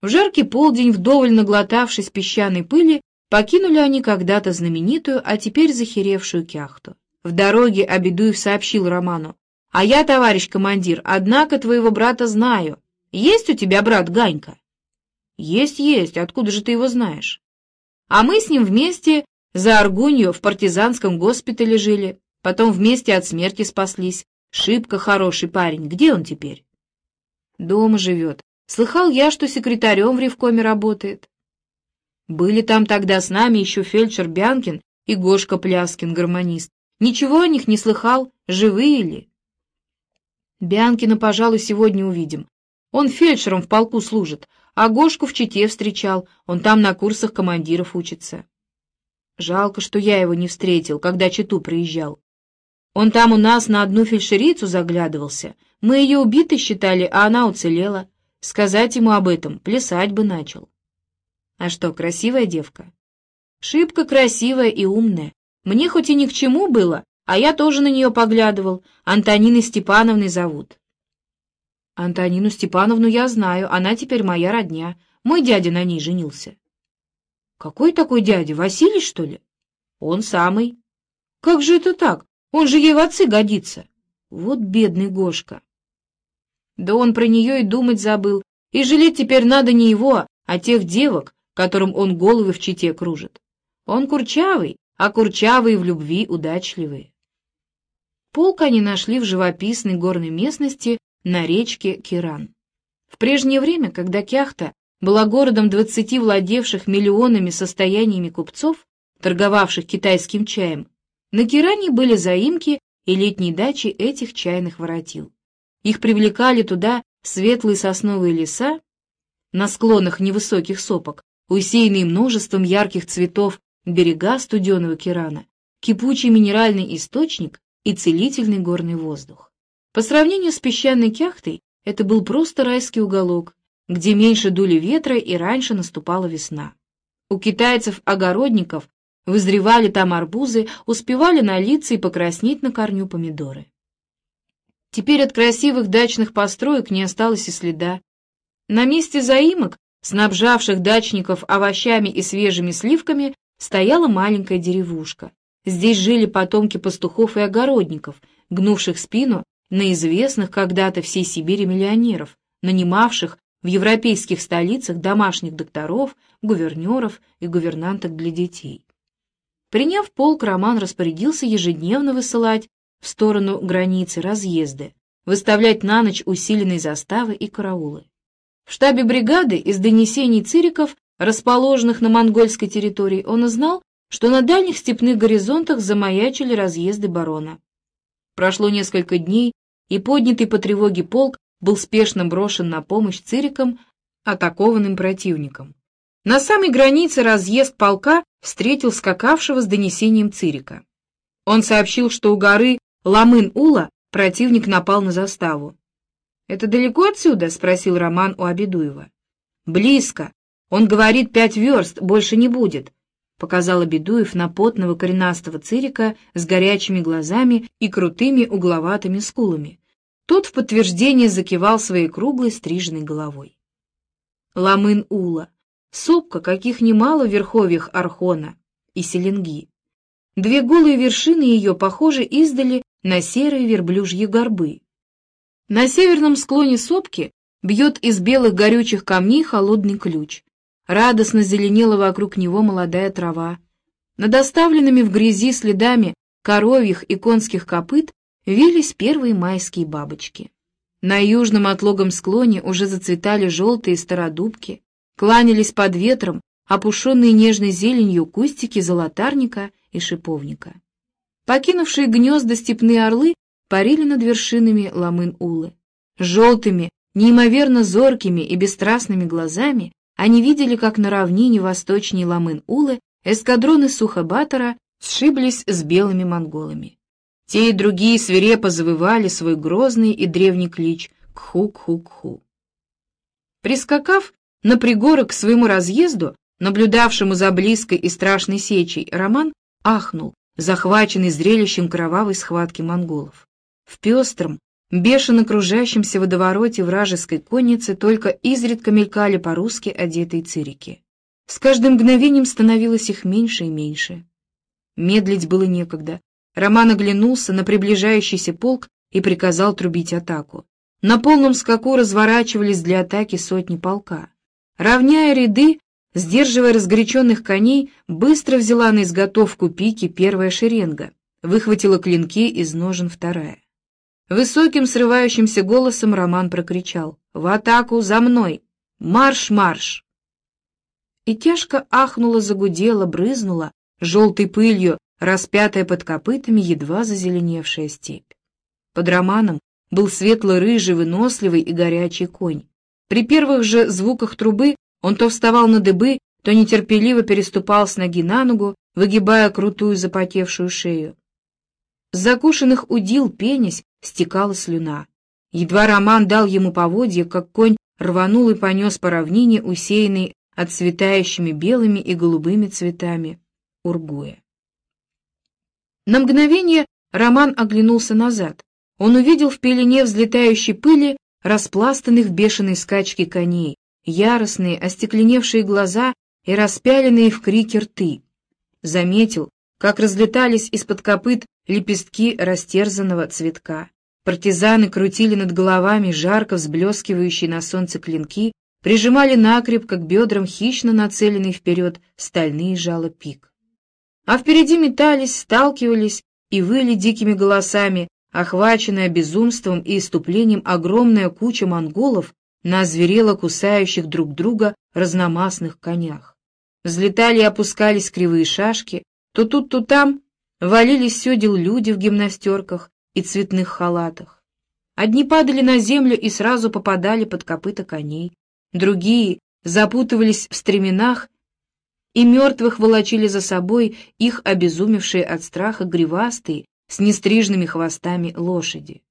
В жаркий полдень, вдоволь наглотавшись песчаной пыли, Покинули они когда-то знаменитую, а теперь захеревшую кяхту. В дороге Абидуев сообщил Роману. «А я, товарищ командир, однако твоего брата знаю. Есть у тебя брат Ганька?» «Есть, есть. Откуда же ты его знаешь?» «А мы с ним вместе за Аргунью в партизанском госпитале жили, потом вместе от смерти спаслись. Шибко хороший парень. Где он теперь?» «Дома живет. Слыхал я, что секретарем в Ревкоме работает». Были там тогда с нами еще фельдшер Бянкин и Гошка Пляскин, гармонист. Ничего о них не слыхал, живые ли? Бянкина, пожалуй, сегодня увидим. Он фельдшером в полку служит, а Гошку в Чите встречал, он там на курсах командиров учится. Жалко, что я его не встретил, когда Читу приезжал. Он там у нас на одну фельдшерицу заглядывался. Мы ее убитой считали, а она уцелела. Сказать ему об этом, плясать бы начал. А что, красивая девка? Шибко красивая и умная. Мне хоть и ни к чему было, а я тоже на нее поглядывал. Антонины Степановной зовут. Антонину Степановну я знаю, она теперь моя родня. Мой дядя на ней женился. Какой такой дядя? Василий, что ли? Он самый. Как же это так? Он же ей в отцы годится. Вот бедный Гошка. Да он про нее и думать забыл. И жалеть теперь надо не его, а тех девок, которым он головы в чите кружит. Он курчавый, а курчавые в любви удачливые. Полк они нашли в живописной горной местности на речке Киран. В прежнее время, когда Кяхта была городом двадцати владевших миллионами состояниями купцов, торговавших китайским чаем, на Киране были заимки и летние дачи этих чайных воротил. Их привлекали туда светлые сосновые леса на склонах невысоких сопок, усеянные множеством ярких цветов берега студеного Кирана, кипучий минеральный источник и целительный горный воздух. По сравнению с песчаной кяхтой, это был просто райский уголок, где меньше дули ветра и раньше наступала весна. У китайцев-огородников вызревали там арбузы, успевали налиться и покраснеть на корню помидоры. Теперь от красивых дачных построек не осталось и следа. На месте заимок, снабжавших дачников овощами и свежими сливками, стояла маленькая деревушка. Здесь жили потомки пастухов и огородников, гнувших спину на известных когда-то всей Сибири миллионеров, нанимавших в европейских столицах домашних докторов, гувернеров и гувернанток для детей. Приняв полк, Роман распорядился ежедневно высылать в сторону границы разъезды, выставлять на ночь усиленные заставы и караулы. В штабе бригады из донесений цириков, расположенных на монгольской территории, он узнал, что на дальних степных горизонтах замаячили разъезды барона. Прошло несколько дней, и поднятый по тревоге полк был спешно брошен на помощь цирикам, атакованным противникам. На самой границе разъезд полка встретил скакавшего с донесением цирика. Он сообщил, что у горы Ламын-Ула противник напал на заставу. «Это далеко отсюда?» — спросил Роман у Абедуева. «Близко. Он говорит, пять верст, больше не будет», — показал Абедуев на потного коренастого цирика с горячими глазами и крутыми угловатыми скулами. Тот в подтверждение закивал своей круглой стриженной головой. Ламын-Ула, сопка, каких немало в верховьях Архона и Селенги. Две голые вершины ее похожи издали на серые верблюжьи горбы. На северном склоне сопки бьет из белых горючих камней холодный ключ. Радостно зеленела вокруг него молодая трава. Над оставленными в грязи следами коровьих и конских копыт вились первые майские бабочки. На южном отлогом склоне уже зацветали желтые стародубки, кланялись под ветром опушенные нежной зеленью кустики золотарника и шиповника. Покинувшие гнезда степные орлы парили над вершинами Ламын-Улы. Желтыми, неимоверно зоркими и бесстрастными глазами они видели, как на равнине восточней Ламын-Улы эскадроны Сухобатора сшиблись с белыми монголами. Те и другие свирепо завывали свой грозный и древний клич «Кху-кху-кху». Прискакав на пригорок к своему разъезду, наблюдавшему за близкой и страшной сечей, Роман ахнул, захваченный зрелищем кровавой схватки монголов. В пестром, бешено кружащемся водовороте вражеской конницы только изредка мелькали по-русски одетые цирики. С каждым мгновением становилось их меньше и меньше. Медлить было некогда. Роман оглянулся на приближающийся полк и приказал трубить атаку. На полном скаку разворачивались для атаки сотни полка. Равняя ряды, Сдерживая разгоряченных коней, быстро взяла на изготовку пики первая шеренга, выхватила клинки из ножен вторая. Высоким срывающимся голосом Роман прокричал «В атаку за мной! Марш, марш!» И тяжко ахнула, загудела, брызнула, желтой пылью, распятая под копытами едва зазеленевшая степь. Под Романом был светло-рыжий, выносливый и горячий конь. При первых же звуках трубы он то вставал на дыбы, то нетерпеливо переступал с ноги на ногу, выгибая крутую запотевшую шею. С закушенных удил пенясь стекала слюна. Едва Роман дал ему поводья, как конь рванул и понес по равнине, усеянной отцветающими белыми и голубыми цветами ургуя. На мгновение Роман оглянулся назад. Он увидел в пелене взлетающей пыли распластанных в бешеной скачке коней, яростные, остекленевшие глаза и распяленные в крике рты. Заметил, как разлетались из-под копыт лепестки растерзанного цветка. Партизаны крутили над головами жарко взблескивающие на солнце клинки, прижимали накрепко к бедрам хищно нацеленные вперед стальные жало пик. А впереди метались, сталкивались и выли дикими голосами, охваченная безумством и иступлением огромная куча монголов на озверело кусающих друг друга разномастных конях. Взлетали и опускались кривые шашки, то тут, то там валились седел люди в гимнастерках и цветных халатах. Одни падали на землю и сразу попадали под копыта коней, другие запутывались в стременах и мертвых волочили за собой их обезумевшие от страха гривастые с нестрижными хвостами лошади.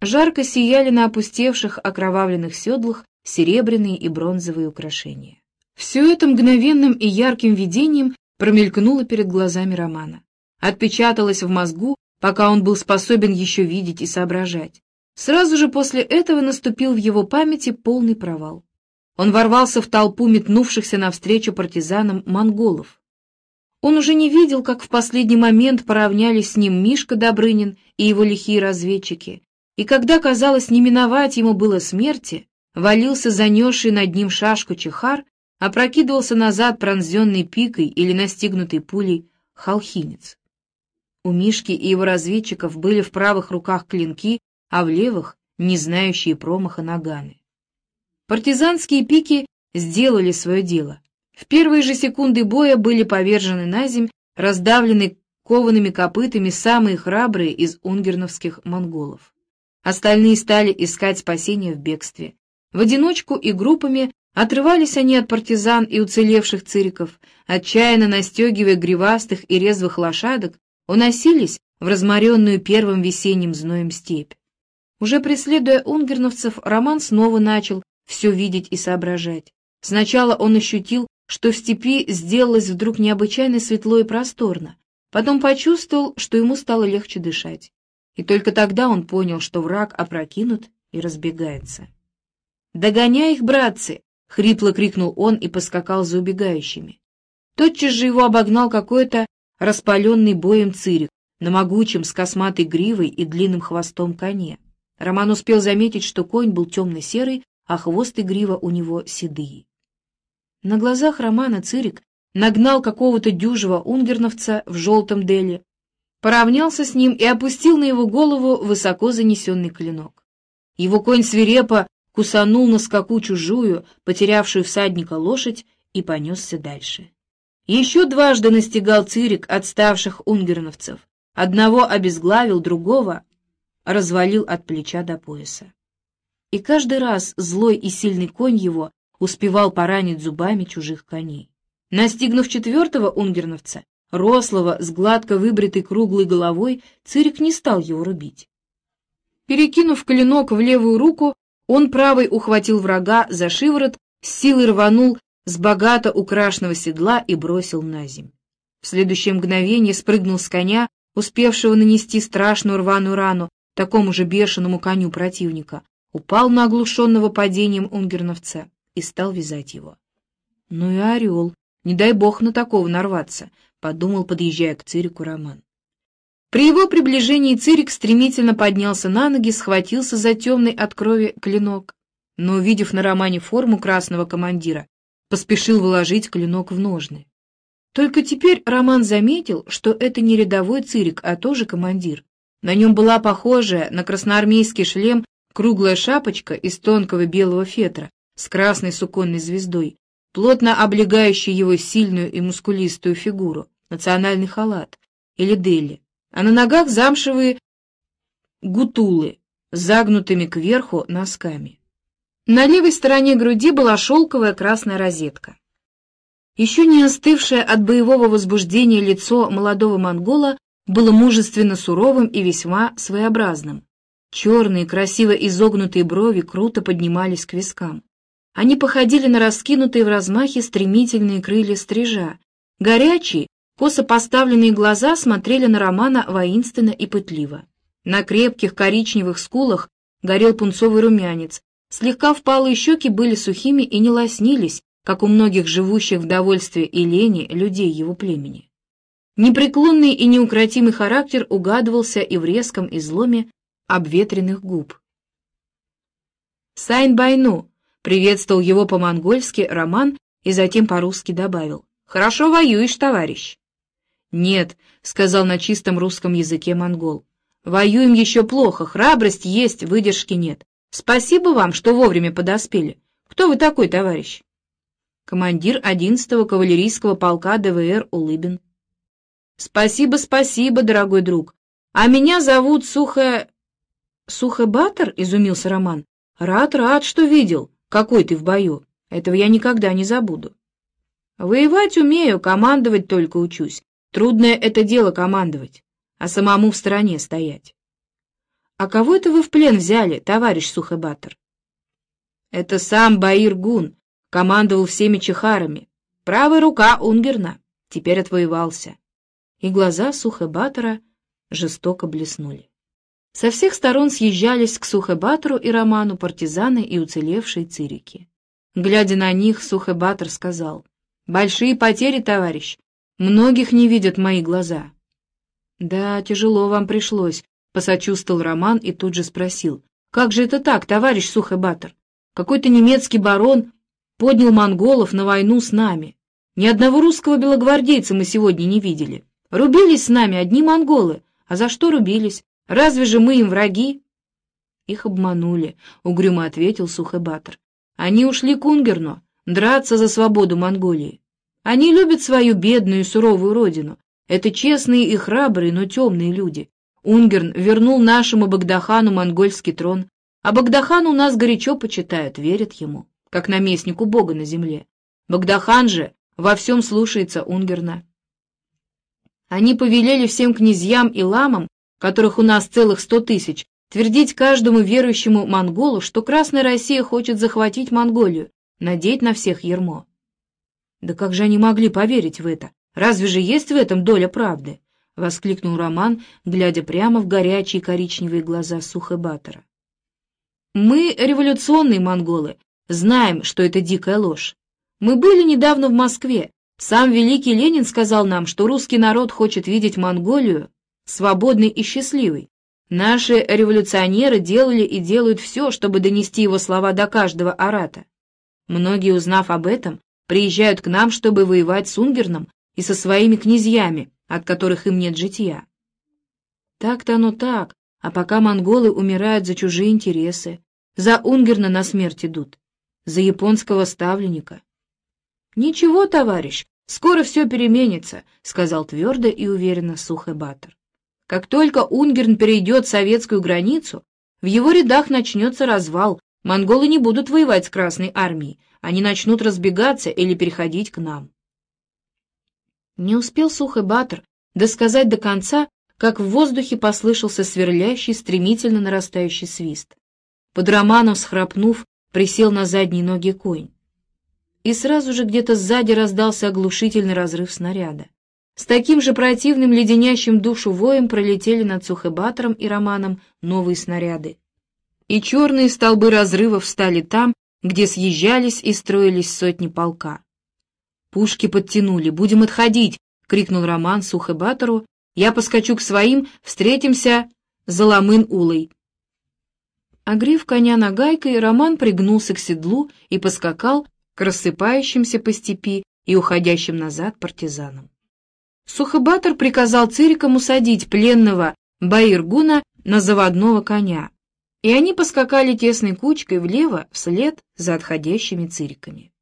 Жарко сияли на опустевших окровавленных седлах серебряные и бронзовые украшения. Все это мгновенным и ярким видением промелькнуло перед глазами Романа. Отпечаталось в мозгу, пока он был способен еще видеть и соображать. Сразу же после этого наступил в его памяти полный провал. Он ворвался в толпу метнувшихся навстречу партизанам монголов. Он уже не видел, как в последний момент поравнялись с ним Мишка Добрынин и его лихие разведчики, и когда, казалось, не миновать ему было смерти, валился занесший над ним шашку чехар, опрокидывался назад пронзенный пикой или настигнутый пулей халхинец. У Мишки и его разведчиков были в правых руках клинки, а в левых — не знающие промаха наганы. Партизанские пики сделали свое дело. В первые же секунды боя были повержены на земь, раздавлены коваными копытами самые храбрые из унгерновских монголов. Остальные стали искать спасения в бегстве. В одиночку и группами отрывались они от партизан и уцелевших цириков, отчаянно настегивая гривастых и резвых лошадок, уносились в разморенную первым весенним зноем степь. Уже преследуя унгерновцев, Роман снова начал все видеть и соображать. Сначала он ощутил, что в степи сделалось вдруг необычайно светло и просторно, потом почувствовал, что ему стало легче дышать. И только тогда он понял, что враг опрокинут и разбегается. «Догоняй их, братцы!» — хрипло крикнул он и поскакал за убегающими. Тотчас же его обогнал какой-то распаленный боем цирик на могучем с косматой гривой и длинным хвостом коне. Роман успел заметить, что конь был темно-серый, а хвост и грива у него седые. На глазах Романа Цирик нагнал какого-то дюжего унгерновца в желтом деле, поравнялся с ним и опустил на его голову высоко занесенный клинок. Его конь свирепо кусанул на скаку чужую, потерявшую всадника лошадь, и понесся дальше. Еще дважды настигал Цирик отставших унгерновцев. Одного обезглавил, другого развалил от плеча до пояса. И каждый раз злой и сильный конь его успевал поранить зубами чужих коней. Настигнув четвертого унгерновца, рослого, с гладко выбритой круглой головой, Цирик не стал его рубить. Перекинув клинок в левую руку, он правой ухватил врага за шиворот, с силой рванул с богато украшенного седла и бросил на земь. В следующее мгновение спрыгнул с коня, успевшего нанести страшную рваную рану такому же бешеному коню противника, упал на оглушенного падением унгерновца и стал вязать его. «Ну и орел! Не дай бог на такого нарваться!» — подумал, подъезжая к Цирику Роман. При его приближении Цирик стремительно поднялся на ноги, схватился за темный от крови клинок, но, увидев на Романе форму красного командира, поспешил вложить клинок в ножны. Только теперь Роман заметил, что это не рядовой Цирик, а тоже командир. На нем была похожая на красноармейский шлем круглая шапочка из тонкого белого фетра с красной суконной звездой, плотно облегающий его сильную и мускулистую фигуру, национальный халат или дели, а на ногах замшевые гутулы с загнутыми кверху носками. На левой стороне груди была шелковая красная розетка. Еще не остывшее от боевого возбуждения лицо молодого монгола было мужественно суровым и весьма своеобразным. Черные, красиво изогнутые брови круто поднимались к вискам. Они походили на раскинутые в размахе стремительные крылья стрижа. Горячие, косо поставленные глаза смотрели на Романа воинственно и пытливо. На крепких коричневых скулах горел пунцовый румянец. Слегка впалые щеки были сухими и не лоснились, как у многих живущих в довольстве и лени людей его племени. Непреклонный и неукротимый характер угадывался и в резком изломе обветренных губ. «Сайн Байну!» — приветствовал его по-монгольски Роман и затем по-русски добавил. «Хорошо воюешь, товарищ!» «Нет», — сказал на чистом русском языке монгол. «Воюем еще плохо, храбрость есть, выдержки нет. Спасибо вам, что вовремя подоспели. Кто вы такой, товарищ?» Командир 11-го кавалерийского полка ДВР Улыбин. «Спасибо, спасибо, дорогой друг. А меня зовут Сухо... «Сухобатор?» — изумился Роман. «Рад, рад, что видел. Какой ты в бою. Этого я никогда не забуду». «Воевать умею, командовать только учусь. Трудное это дело командовать, а самому в стороне стоять». «А кого это вы в плен взяли, товарищ Сухобатор?» «Это сам Баир-гун, командовал всеми чехарами. Правая рука Унгерна, теперь отвоевался». И глаза Сухобатора жестоко блеснули. Со всех сторон съезжались к Сухобатору и Роману партизаны и уцелевшие цирики. Глядя на них, Сухобатор сказал, «Большие потери, товарищ, многих не видят мои глаза». «Да, тяжело вам пришлось», — посочувствовал Роман и тут же спросил. «Как же это так, товарищ Сухобатор? Какой-то немецкий барон поднял монголов на войну с нами. Ни одного русского белогвардейца мы сегодня не видели. Рубились с нами одни монголы. А за что рубились? Разве же мы им враги?» «Их обманули», — угрюмо ответил Сухобатор. «Они ушли к Унгерну, драться за свободу Монголии. Они любят свою бедную и суровую родину, это честные и храбрые, но темные люди. Унгерн вернул нашему Багдахану монгольский трон, а Богдахан у нас горячо почитают, верят ему, как наместнику Бога на земле. Богдахан же во всем слушается Унгерна. Они повелели всем князьям и ламам, которых у нас целых сто тысяч, твердить каждому верующему монголу, что Красная Россия хочет захватить Монголию, надеть на всех ермо. Да как же они могли поверить в это? Разве же есть в этом доля правды? — воскликнул Роман, глядя прямо в горячие коричневые глаза Сухобатора. «Мы, революционные монголы, знаем, что это дикая ложь. Мы были недавно в Москве. Сам великий Ленин сказал нам, что русский народ хочет видеть Монголию свободной и счастливой. Наши революционеры делали и делают все, чтобы донести его слова до каждого арата. Многие, узнав об этом, приезжают к нам, чтобы воевать с Унгерном и со своими князьями, от которых им нет житья. Так-то оно так, а пока монголы умирают за чужие интересы, за Унгерна на смерть идут, за японского ставленника. «Ничего, товарищ, скоро все переменится», — сказал твердо и уверенно Сухой Батор. «Как только Унгерн перейдет советскую границу, в его рядах начнется развал, монголы не будут воевать с Красной армией, они начнут разбегаться или переходить к нам. Не успел Сухой Батор досказать до конца, как в воздухе послышался сверлящий, стремительно нарастающий свист. Под Романом, схрапнув, присел на задние ноги конь. И сразу же где-то сзади раздался оглушительный разрыв снаряда. С таким же противным леденящим душу воем пролетели над Сухобатором и Романом новые снаряды. И черные столбы разрывов стали там, где съезжались и строились сотни полка. «Пушки подтянули, будем отходить!» — крикнул Роман Сухобатору. «Я поскочу к своим, встретимся за Ламын-Улой!» Огрив коня нагайкой, Роман пригнулся к седлу и поскакал к рассыпающимся по степи и уходящим назад партизанам. Сухобатор приказал цирикам усадить пленного Баиргуна на заводного коня, и они поскакали тесной кучкой влево вслед за отходящими цириками.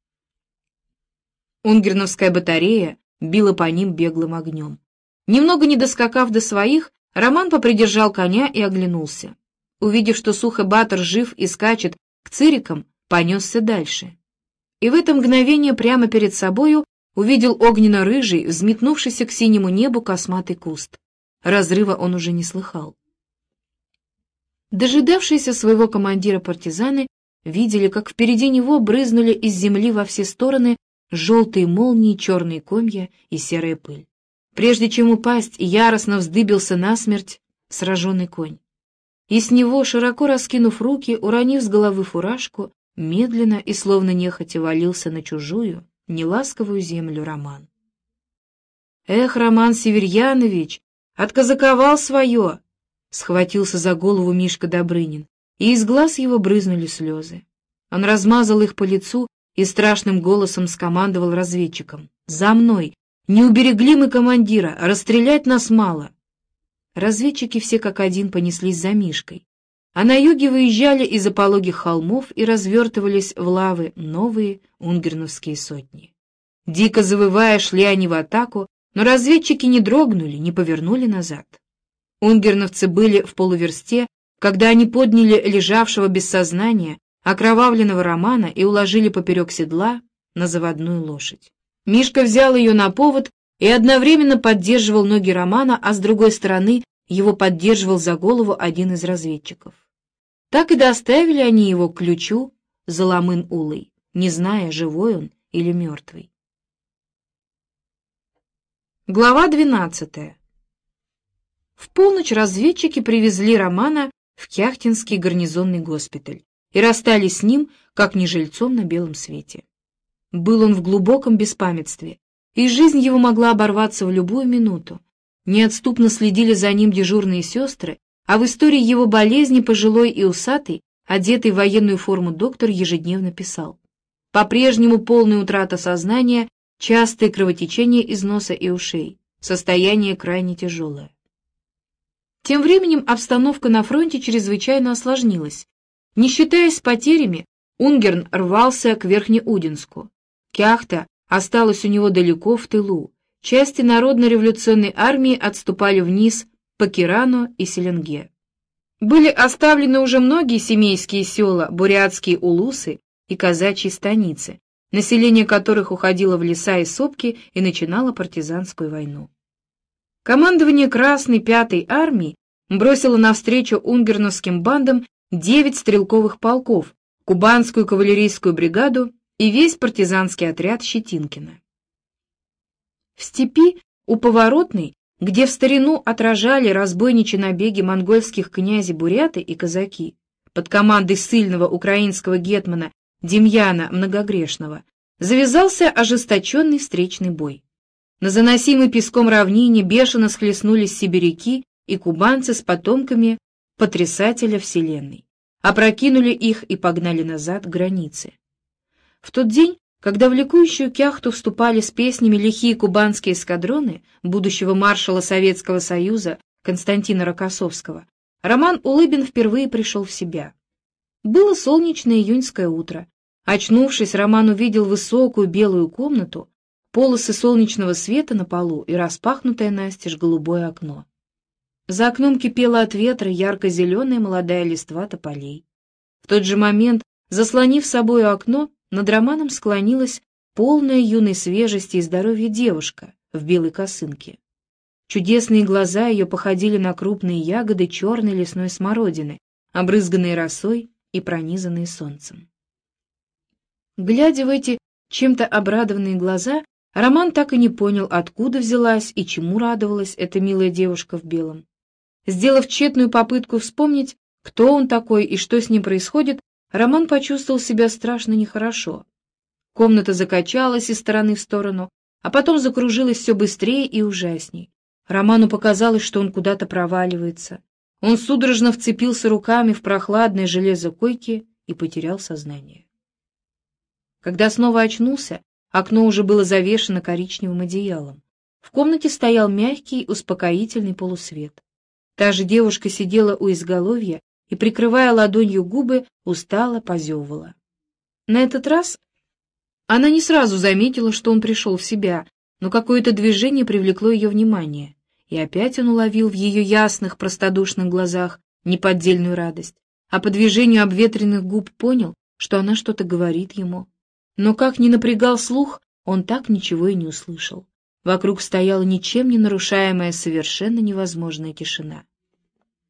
Унгерновская батарея била по ним беглым огнем. Немного не доскакав до своих, Роман попридержал коня и оглянулся. Увидев, что Сухо-Батор жив и скачет к цирикам, понесся дальше. И в это мгновение прямо перед собою увидел огненно-рыжий, взметнувшийся к синему небу косматый куст. Разрыва он уже не слыхал. Дожидавшиеся своего командира партизаны видели, как впереди него брызнули из земли во все стороны желтые молнии, черные комья и серая пыль. Прежде чем упасть, яростно вздыбился насмерть сраженный конь. И с него, широко раскинув руки, уронив с головы фуражку, медленно и словно нехотя валился на чужую, неласковую землю Роман. «Эх, Роман Северьянович, отказаковал свое!» — схватился за голову Мишка Добрынин, и из глаз его брызнули слезы. Он размазал их по лицу и страшным голосом скомандовал разведчикам. «За мной! Не уберегли мы командира! Расстрелять нас мало!» Разведчики все как один понеслись за Мишкой, а на юге выезжали из-за пологих холмов и развертывались в лавы новые унгерновские сотни. Дико завывая, шли они в атаку, но разведчики не дрогнули, не повернули назад. Унгерновцы были в полуверсте, когда они подняли лежавшего без сознания окровавленного Романа и уложили поперек седла на заводную лошадь. Мишка взял ее на повод и одновременно поддерживал ноги Романа, а с другой стороны Его поддерживал за голову один из разведчиков. Так и доставили они его к ключу Заламын-Улой, не зная, живой он или мертвый. Глава двенадцатая. В полночь разведчики привезли Романа в Кяхтинский гарнизонный госпиталь и расстались с ним, как не жильцом на белом свете. Был он в глубоком беспамятстве, и жизнь его могла оборваться в любую минуту. Неотступно следили за ним дежурные сестры, а в истории его болезни пожилой и усатый, одетый в военную форму доктор, ежедневно писал. По-прежнему полная утрата сознания, частые кровотечения из носа и ушей, состояние крайне тяжелое. Тем временем обстановка на фронте чрезвычайно осложнилась. Не считаясь потерями, Унгерн рвался к Верхнеудинску. Кяхта осталась у него далеко в тылу. Части Народно-революционной армии отступали вниз по Кирану и Селенге. Были оставлены уже многие семейские села, бурятские улусы и казачьи станицы, население которых уходило в леса и сопки и начинало партизанскую войну. Командование Красной Пятой армии бросило навстречу унгерновским бандам девять стрелковых полков, кубанскую кавалерийскую бригаду и весь партизанский отряд Щетинкина. В степи у Поворотной, где в старину отражали разбойничьи набеги монгольских князей буряты и казаки, под командой сильного украинского гетмана Демьяна Многогрешного, завязался ожесточенный встречный бой. На заносимой песком равнине бешено схлестнулись сибиряки и кубанцы с потомками потрясателя Вселенной, опрокинули их и погнали назад к границе. В тот день, когда в ликующую кяхту вступали с песнями лихие кубанские эскадроны будущего маршала Советского Союза Константина Рокоссовского, Роман Улыбин впервые пришел в себя. Было солнечное июньское утро. Очнувшись, Роман увидел высокую белую комнату, полосы солнечного света на полу и распахнутое настежь голубое окно. За окном кипела от ветра ярко-зеленая молодая листва тополей. В тот же момент, заслонив собою окно, над романом склонилась полная юной свежести и здоровья девушка в белой косынке. Чудесные глаза ее походили на крупные ягоды черной лесной смородины, обрызганные росой и пронизанные солнцем. Глядя в эти чем-то обрадованные глаза, Роман так и не понял, откуда взялась и чему радовалась эта милая девушка в белом. Сделав тщетную попытку вспомнить, кто он такой и что с ним происходит, Роман почувствовал себя страшно нехорошо. Комната закачалась из стороны в сторону, а потом закружилась все быстрее и ужасней. Роману показалось, что он куда-то проваливается. Он судорожно вцепился руками в прохладное железо койки и потерял сознание. Когда снова очнулся, Окно уже было завешено коричневым одеялом. В комнате стоял мягкий, успокоительный полусвет. Та же девушка сидела у изголовья и, прикрывая ладонью губы, устало позевывала. На этот раз она не сразу заметила, что он пришел в себя, но какое-то движение привлекло ее внимание, и опять он уловил в ее ясных, простодушных глазах неподдельную радость, а по движению обветренных губ понял, что она что-то говорит ему. Но как ни напрягал слух, он так ничего и не услышал. Вокруг стояла ничем не нарушаемая, совершенно невозможная тишина.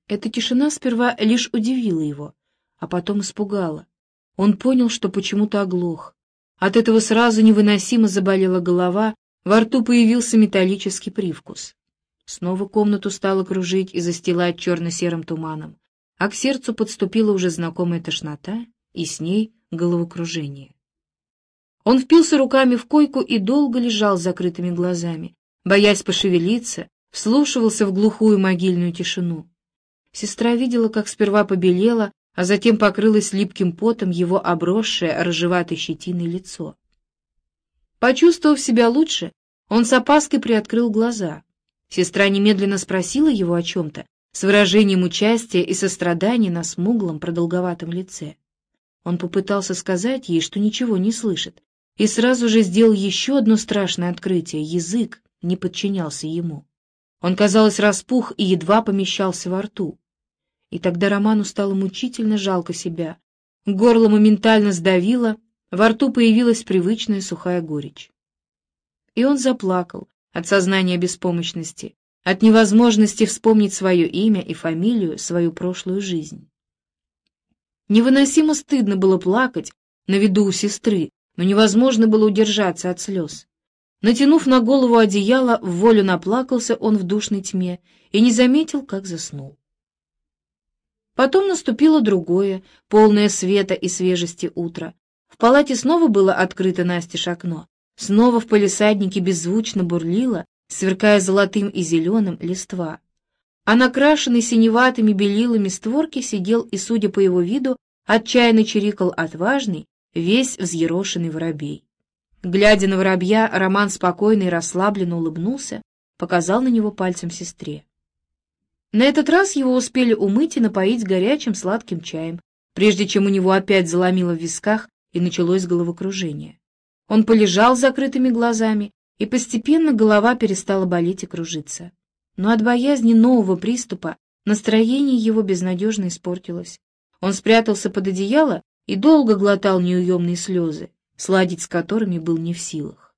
Эта тишина сперва лишь удивила его, а потом испугала. Он понял, что почему-то оглох. От этого сразу невыносимо заболела голова, во рту появился металлический привкус. Снова комнату стало кружить и застилать черно-серым туманом, а к сердцу подступила уже знакомая тошнота и с ней головокружение. Он впился руками в койку и долго лежал с закрытыми глазами, боясь пошевелиться, вслушивался в глухую могильную тишину. Сестра видела, как сперва побелело, а затем покрылось липким потом его обросшее рыжеватой щетиной лицо. Почувствовав себя лучше, он с опаской приоткрыл глаза. Сестра немедленно спросила его о чем-то, с выражением участия и сострадания на смуглом продолговатом лице. Он попытался сказать ей, что ничего не слышит, и сразу же сделал еще одно страшное открытие — язык не подчинялся ему. Он, казалось, распух и едва помещался во рту. И тогда Роману стало мучительно жалко себя. Горло моментально сдавило, во рту появилась привычная сухая горечь. И он заплакал от сознания беспомощности, от невозможности вспомнить свое имя и фамилию, свою прошлую жизнь. Невыносимо стыдно было плакать на виду у сестры, но невозможно было удержаться от слез. Натянув на голову одеяло, в волю наплакался он в душной тьме и не заметил, как заснул. Потом наступило другое, полное света и свежести утро. В палате снова было открыто настежь окно. Снова в палисаднике беззвучно бурлило, сверкая золотым и зеленым, листва. А накрашенный синеватыми белилами створки сидел и, судя по его виду, отчаянно чирикал отважный, весь взъерошенный воробей. Глядя на воробья, Роман спокойно и расслабленно улыбнулся, показал на него пальцем сестре. На этот раз его успели умыть и напоить горячим сладким чаем, прежде чем у него опять заломило в висках и началось головокружение. Он полежал с закрытыми глазами, и постепенно голова перестала болеть и кружиться. Но от боязни нового приступа настроение его безнадежно испортилось. Он спрятался под одеяло и долго глотал неуемные слезы, сладить с которыми был не в силах.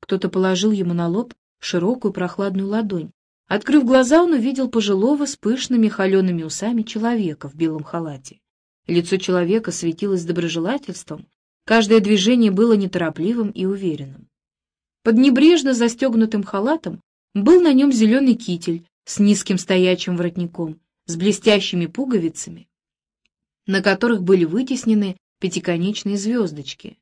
Кто-то положил ему на лоб широкую прохладную ладонь, Открыв глаза, он увидел пожилого с пышными холеными усами человека в белом халате. Лицо человека светилось доброжелательством, каждое движение было неторопливым и уверенным. Под небрежно застегнутым халатом был на нем зеленый китель с низким стоячим воротником, с блестящими пуговицами, на которых были вытеснены пятиконечные звездочки.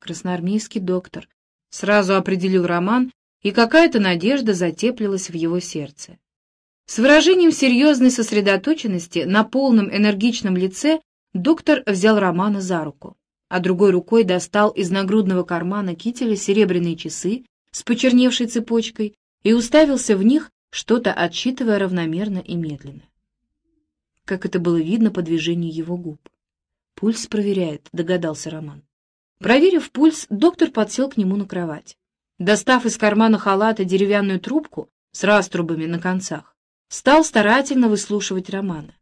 Красноармейский доктор сразу определил Роман и какая-то надежда затеплилась в его сердце. С выражением серьезной сосредоточенности на полном энергичном лице доктор взял Романа за руку, а другой рукой достал из нагрудного кармана кителя серебряные часы с почерневшей цепочкой и уставился в них, что-то отсчитывая равномерно и медленно. Как это было видно по движению его губ. «Пульс проверяет», — догадался Роман. Проверив пульс, доктор подсел к нему на кровать. Достав из кармана халата деревянную трубку с раструбами на концах, стал старательно выслушивать Романа.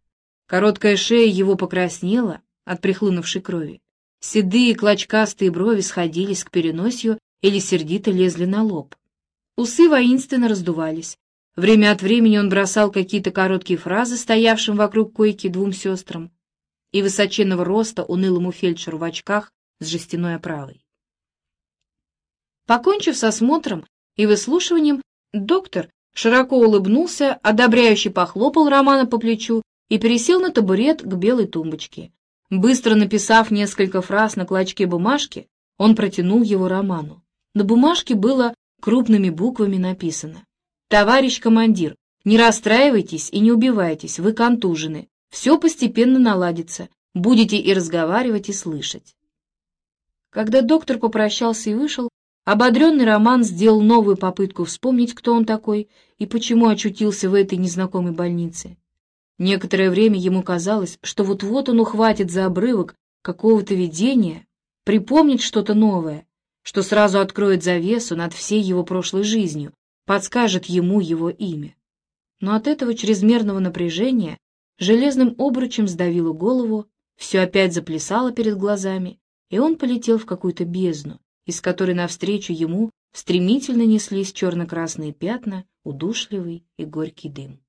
Короткая шея его покраснела от прихлынувшей крови. Седые клочкастые брови сходились к переносию или сердито лезли на лоб. Усы воинственно раздувались. Время от времени он бросал какие-то короткие фразы стоявшим вокруг койки двум сестрам и высоченного роста унылому фельдшеру в очках с жестяной оправой. Покончив с осмотром и выслушиванием, доктор широко улыбнулся, одобряюще похлопал Романа по плечу и пересел на табурет к белой тумбочке. Быстро написав несколько фраз на клочке бумажки, он протянул его Роману. На бумажке было крупными буквами написано «Товарищ командир, не расстраивайтесь и не убивайтесь, вы контужены. Все постепенно наладится, будете и разговаривать, и слышать». Когда доктор попрощался и вышел, Ободренный Роман сделал новую попытку вспомнить, кто он такой и почему очутился в этой незнакомой больнице. Некоторое время ему казалось, что вот-вот он ухватит за обрывок какого-то видения, припомнит что-то новое, что сразу откроет завесу над всей его прошлой жизнью, подскажет ему его имя. Но от этого чрезмерного напряжения железным обручем сдавило голову, все опять заплясало перед глазами, и он полетел в какую-то бездну, из которой навстречу ему стремительно неслись черно-красные пятна, удушливый и горький дым.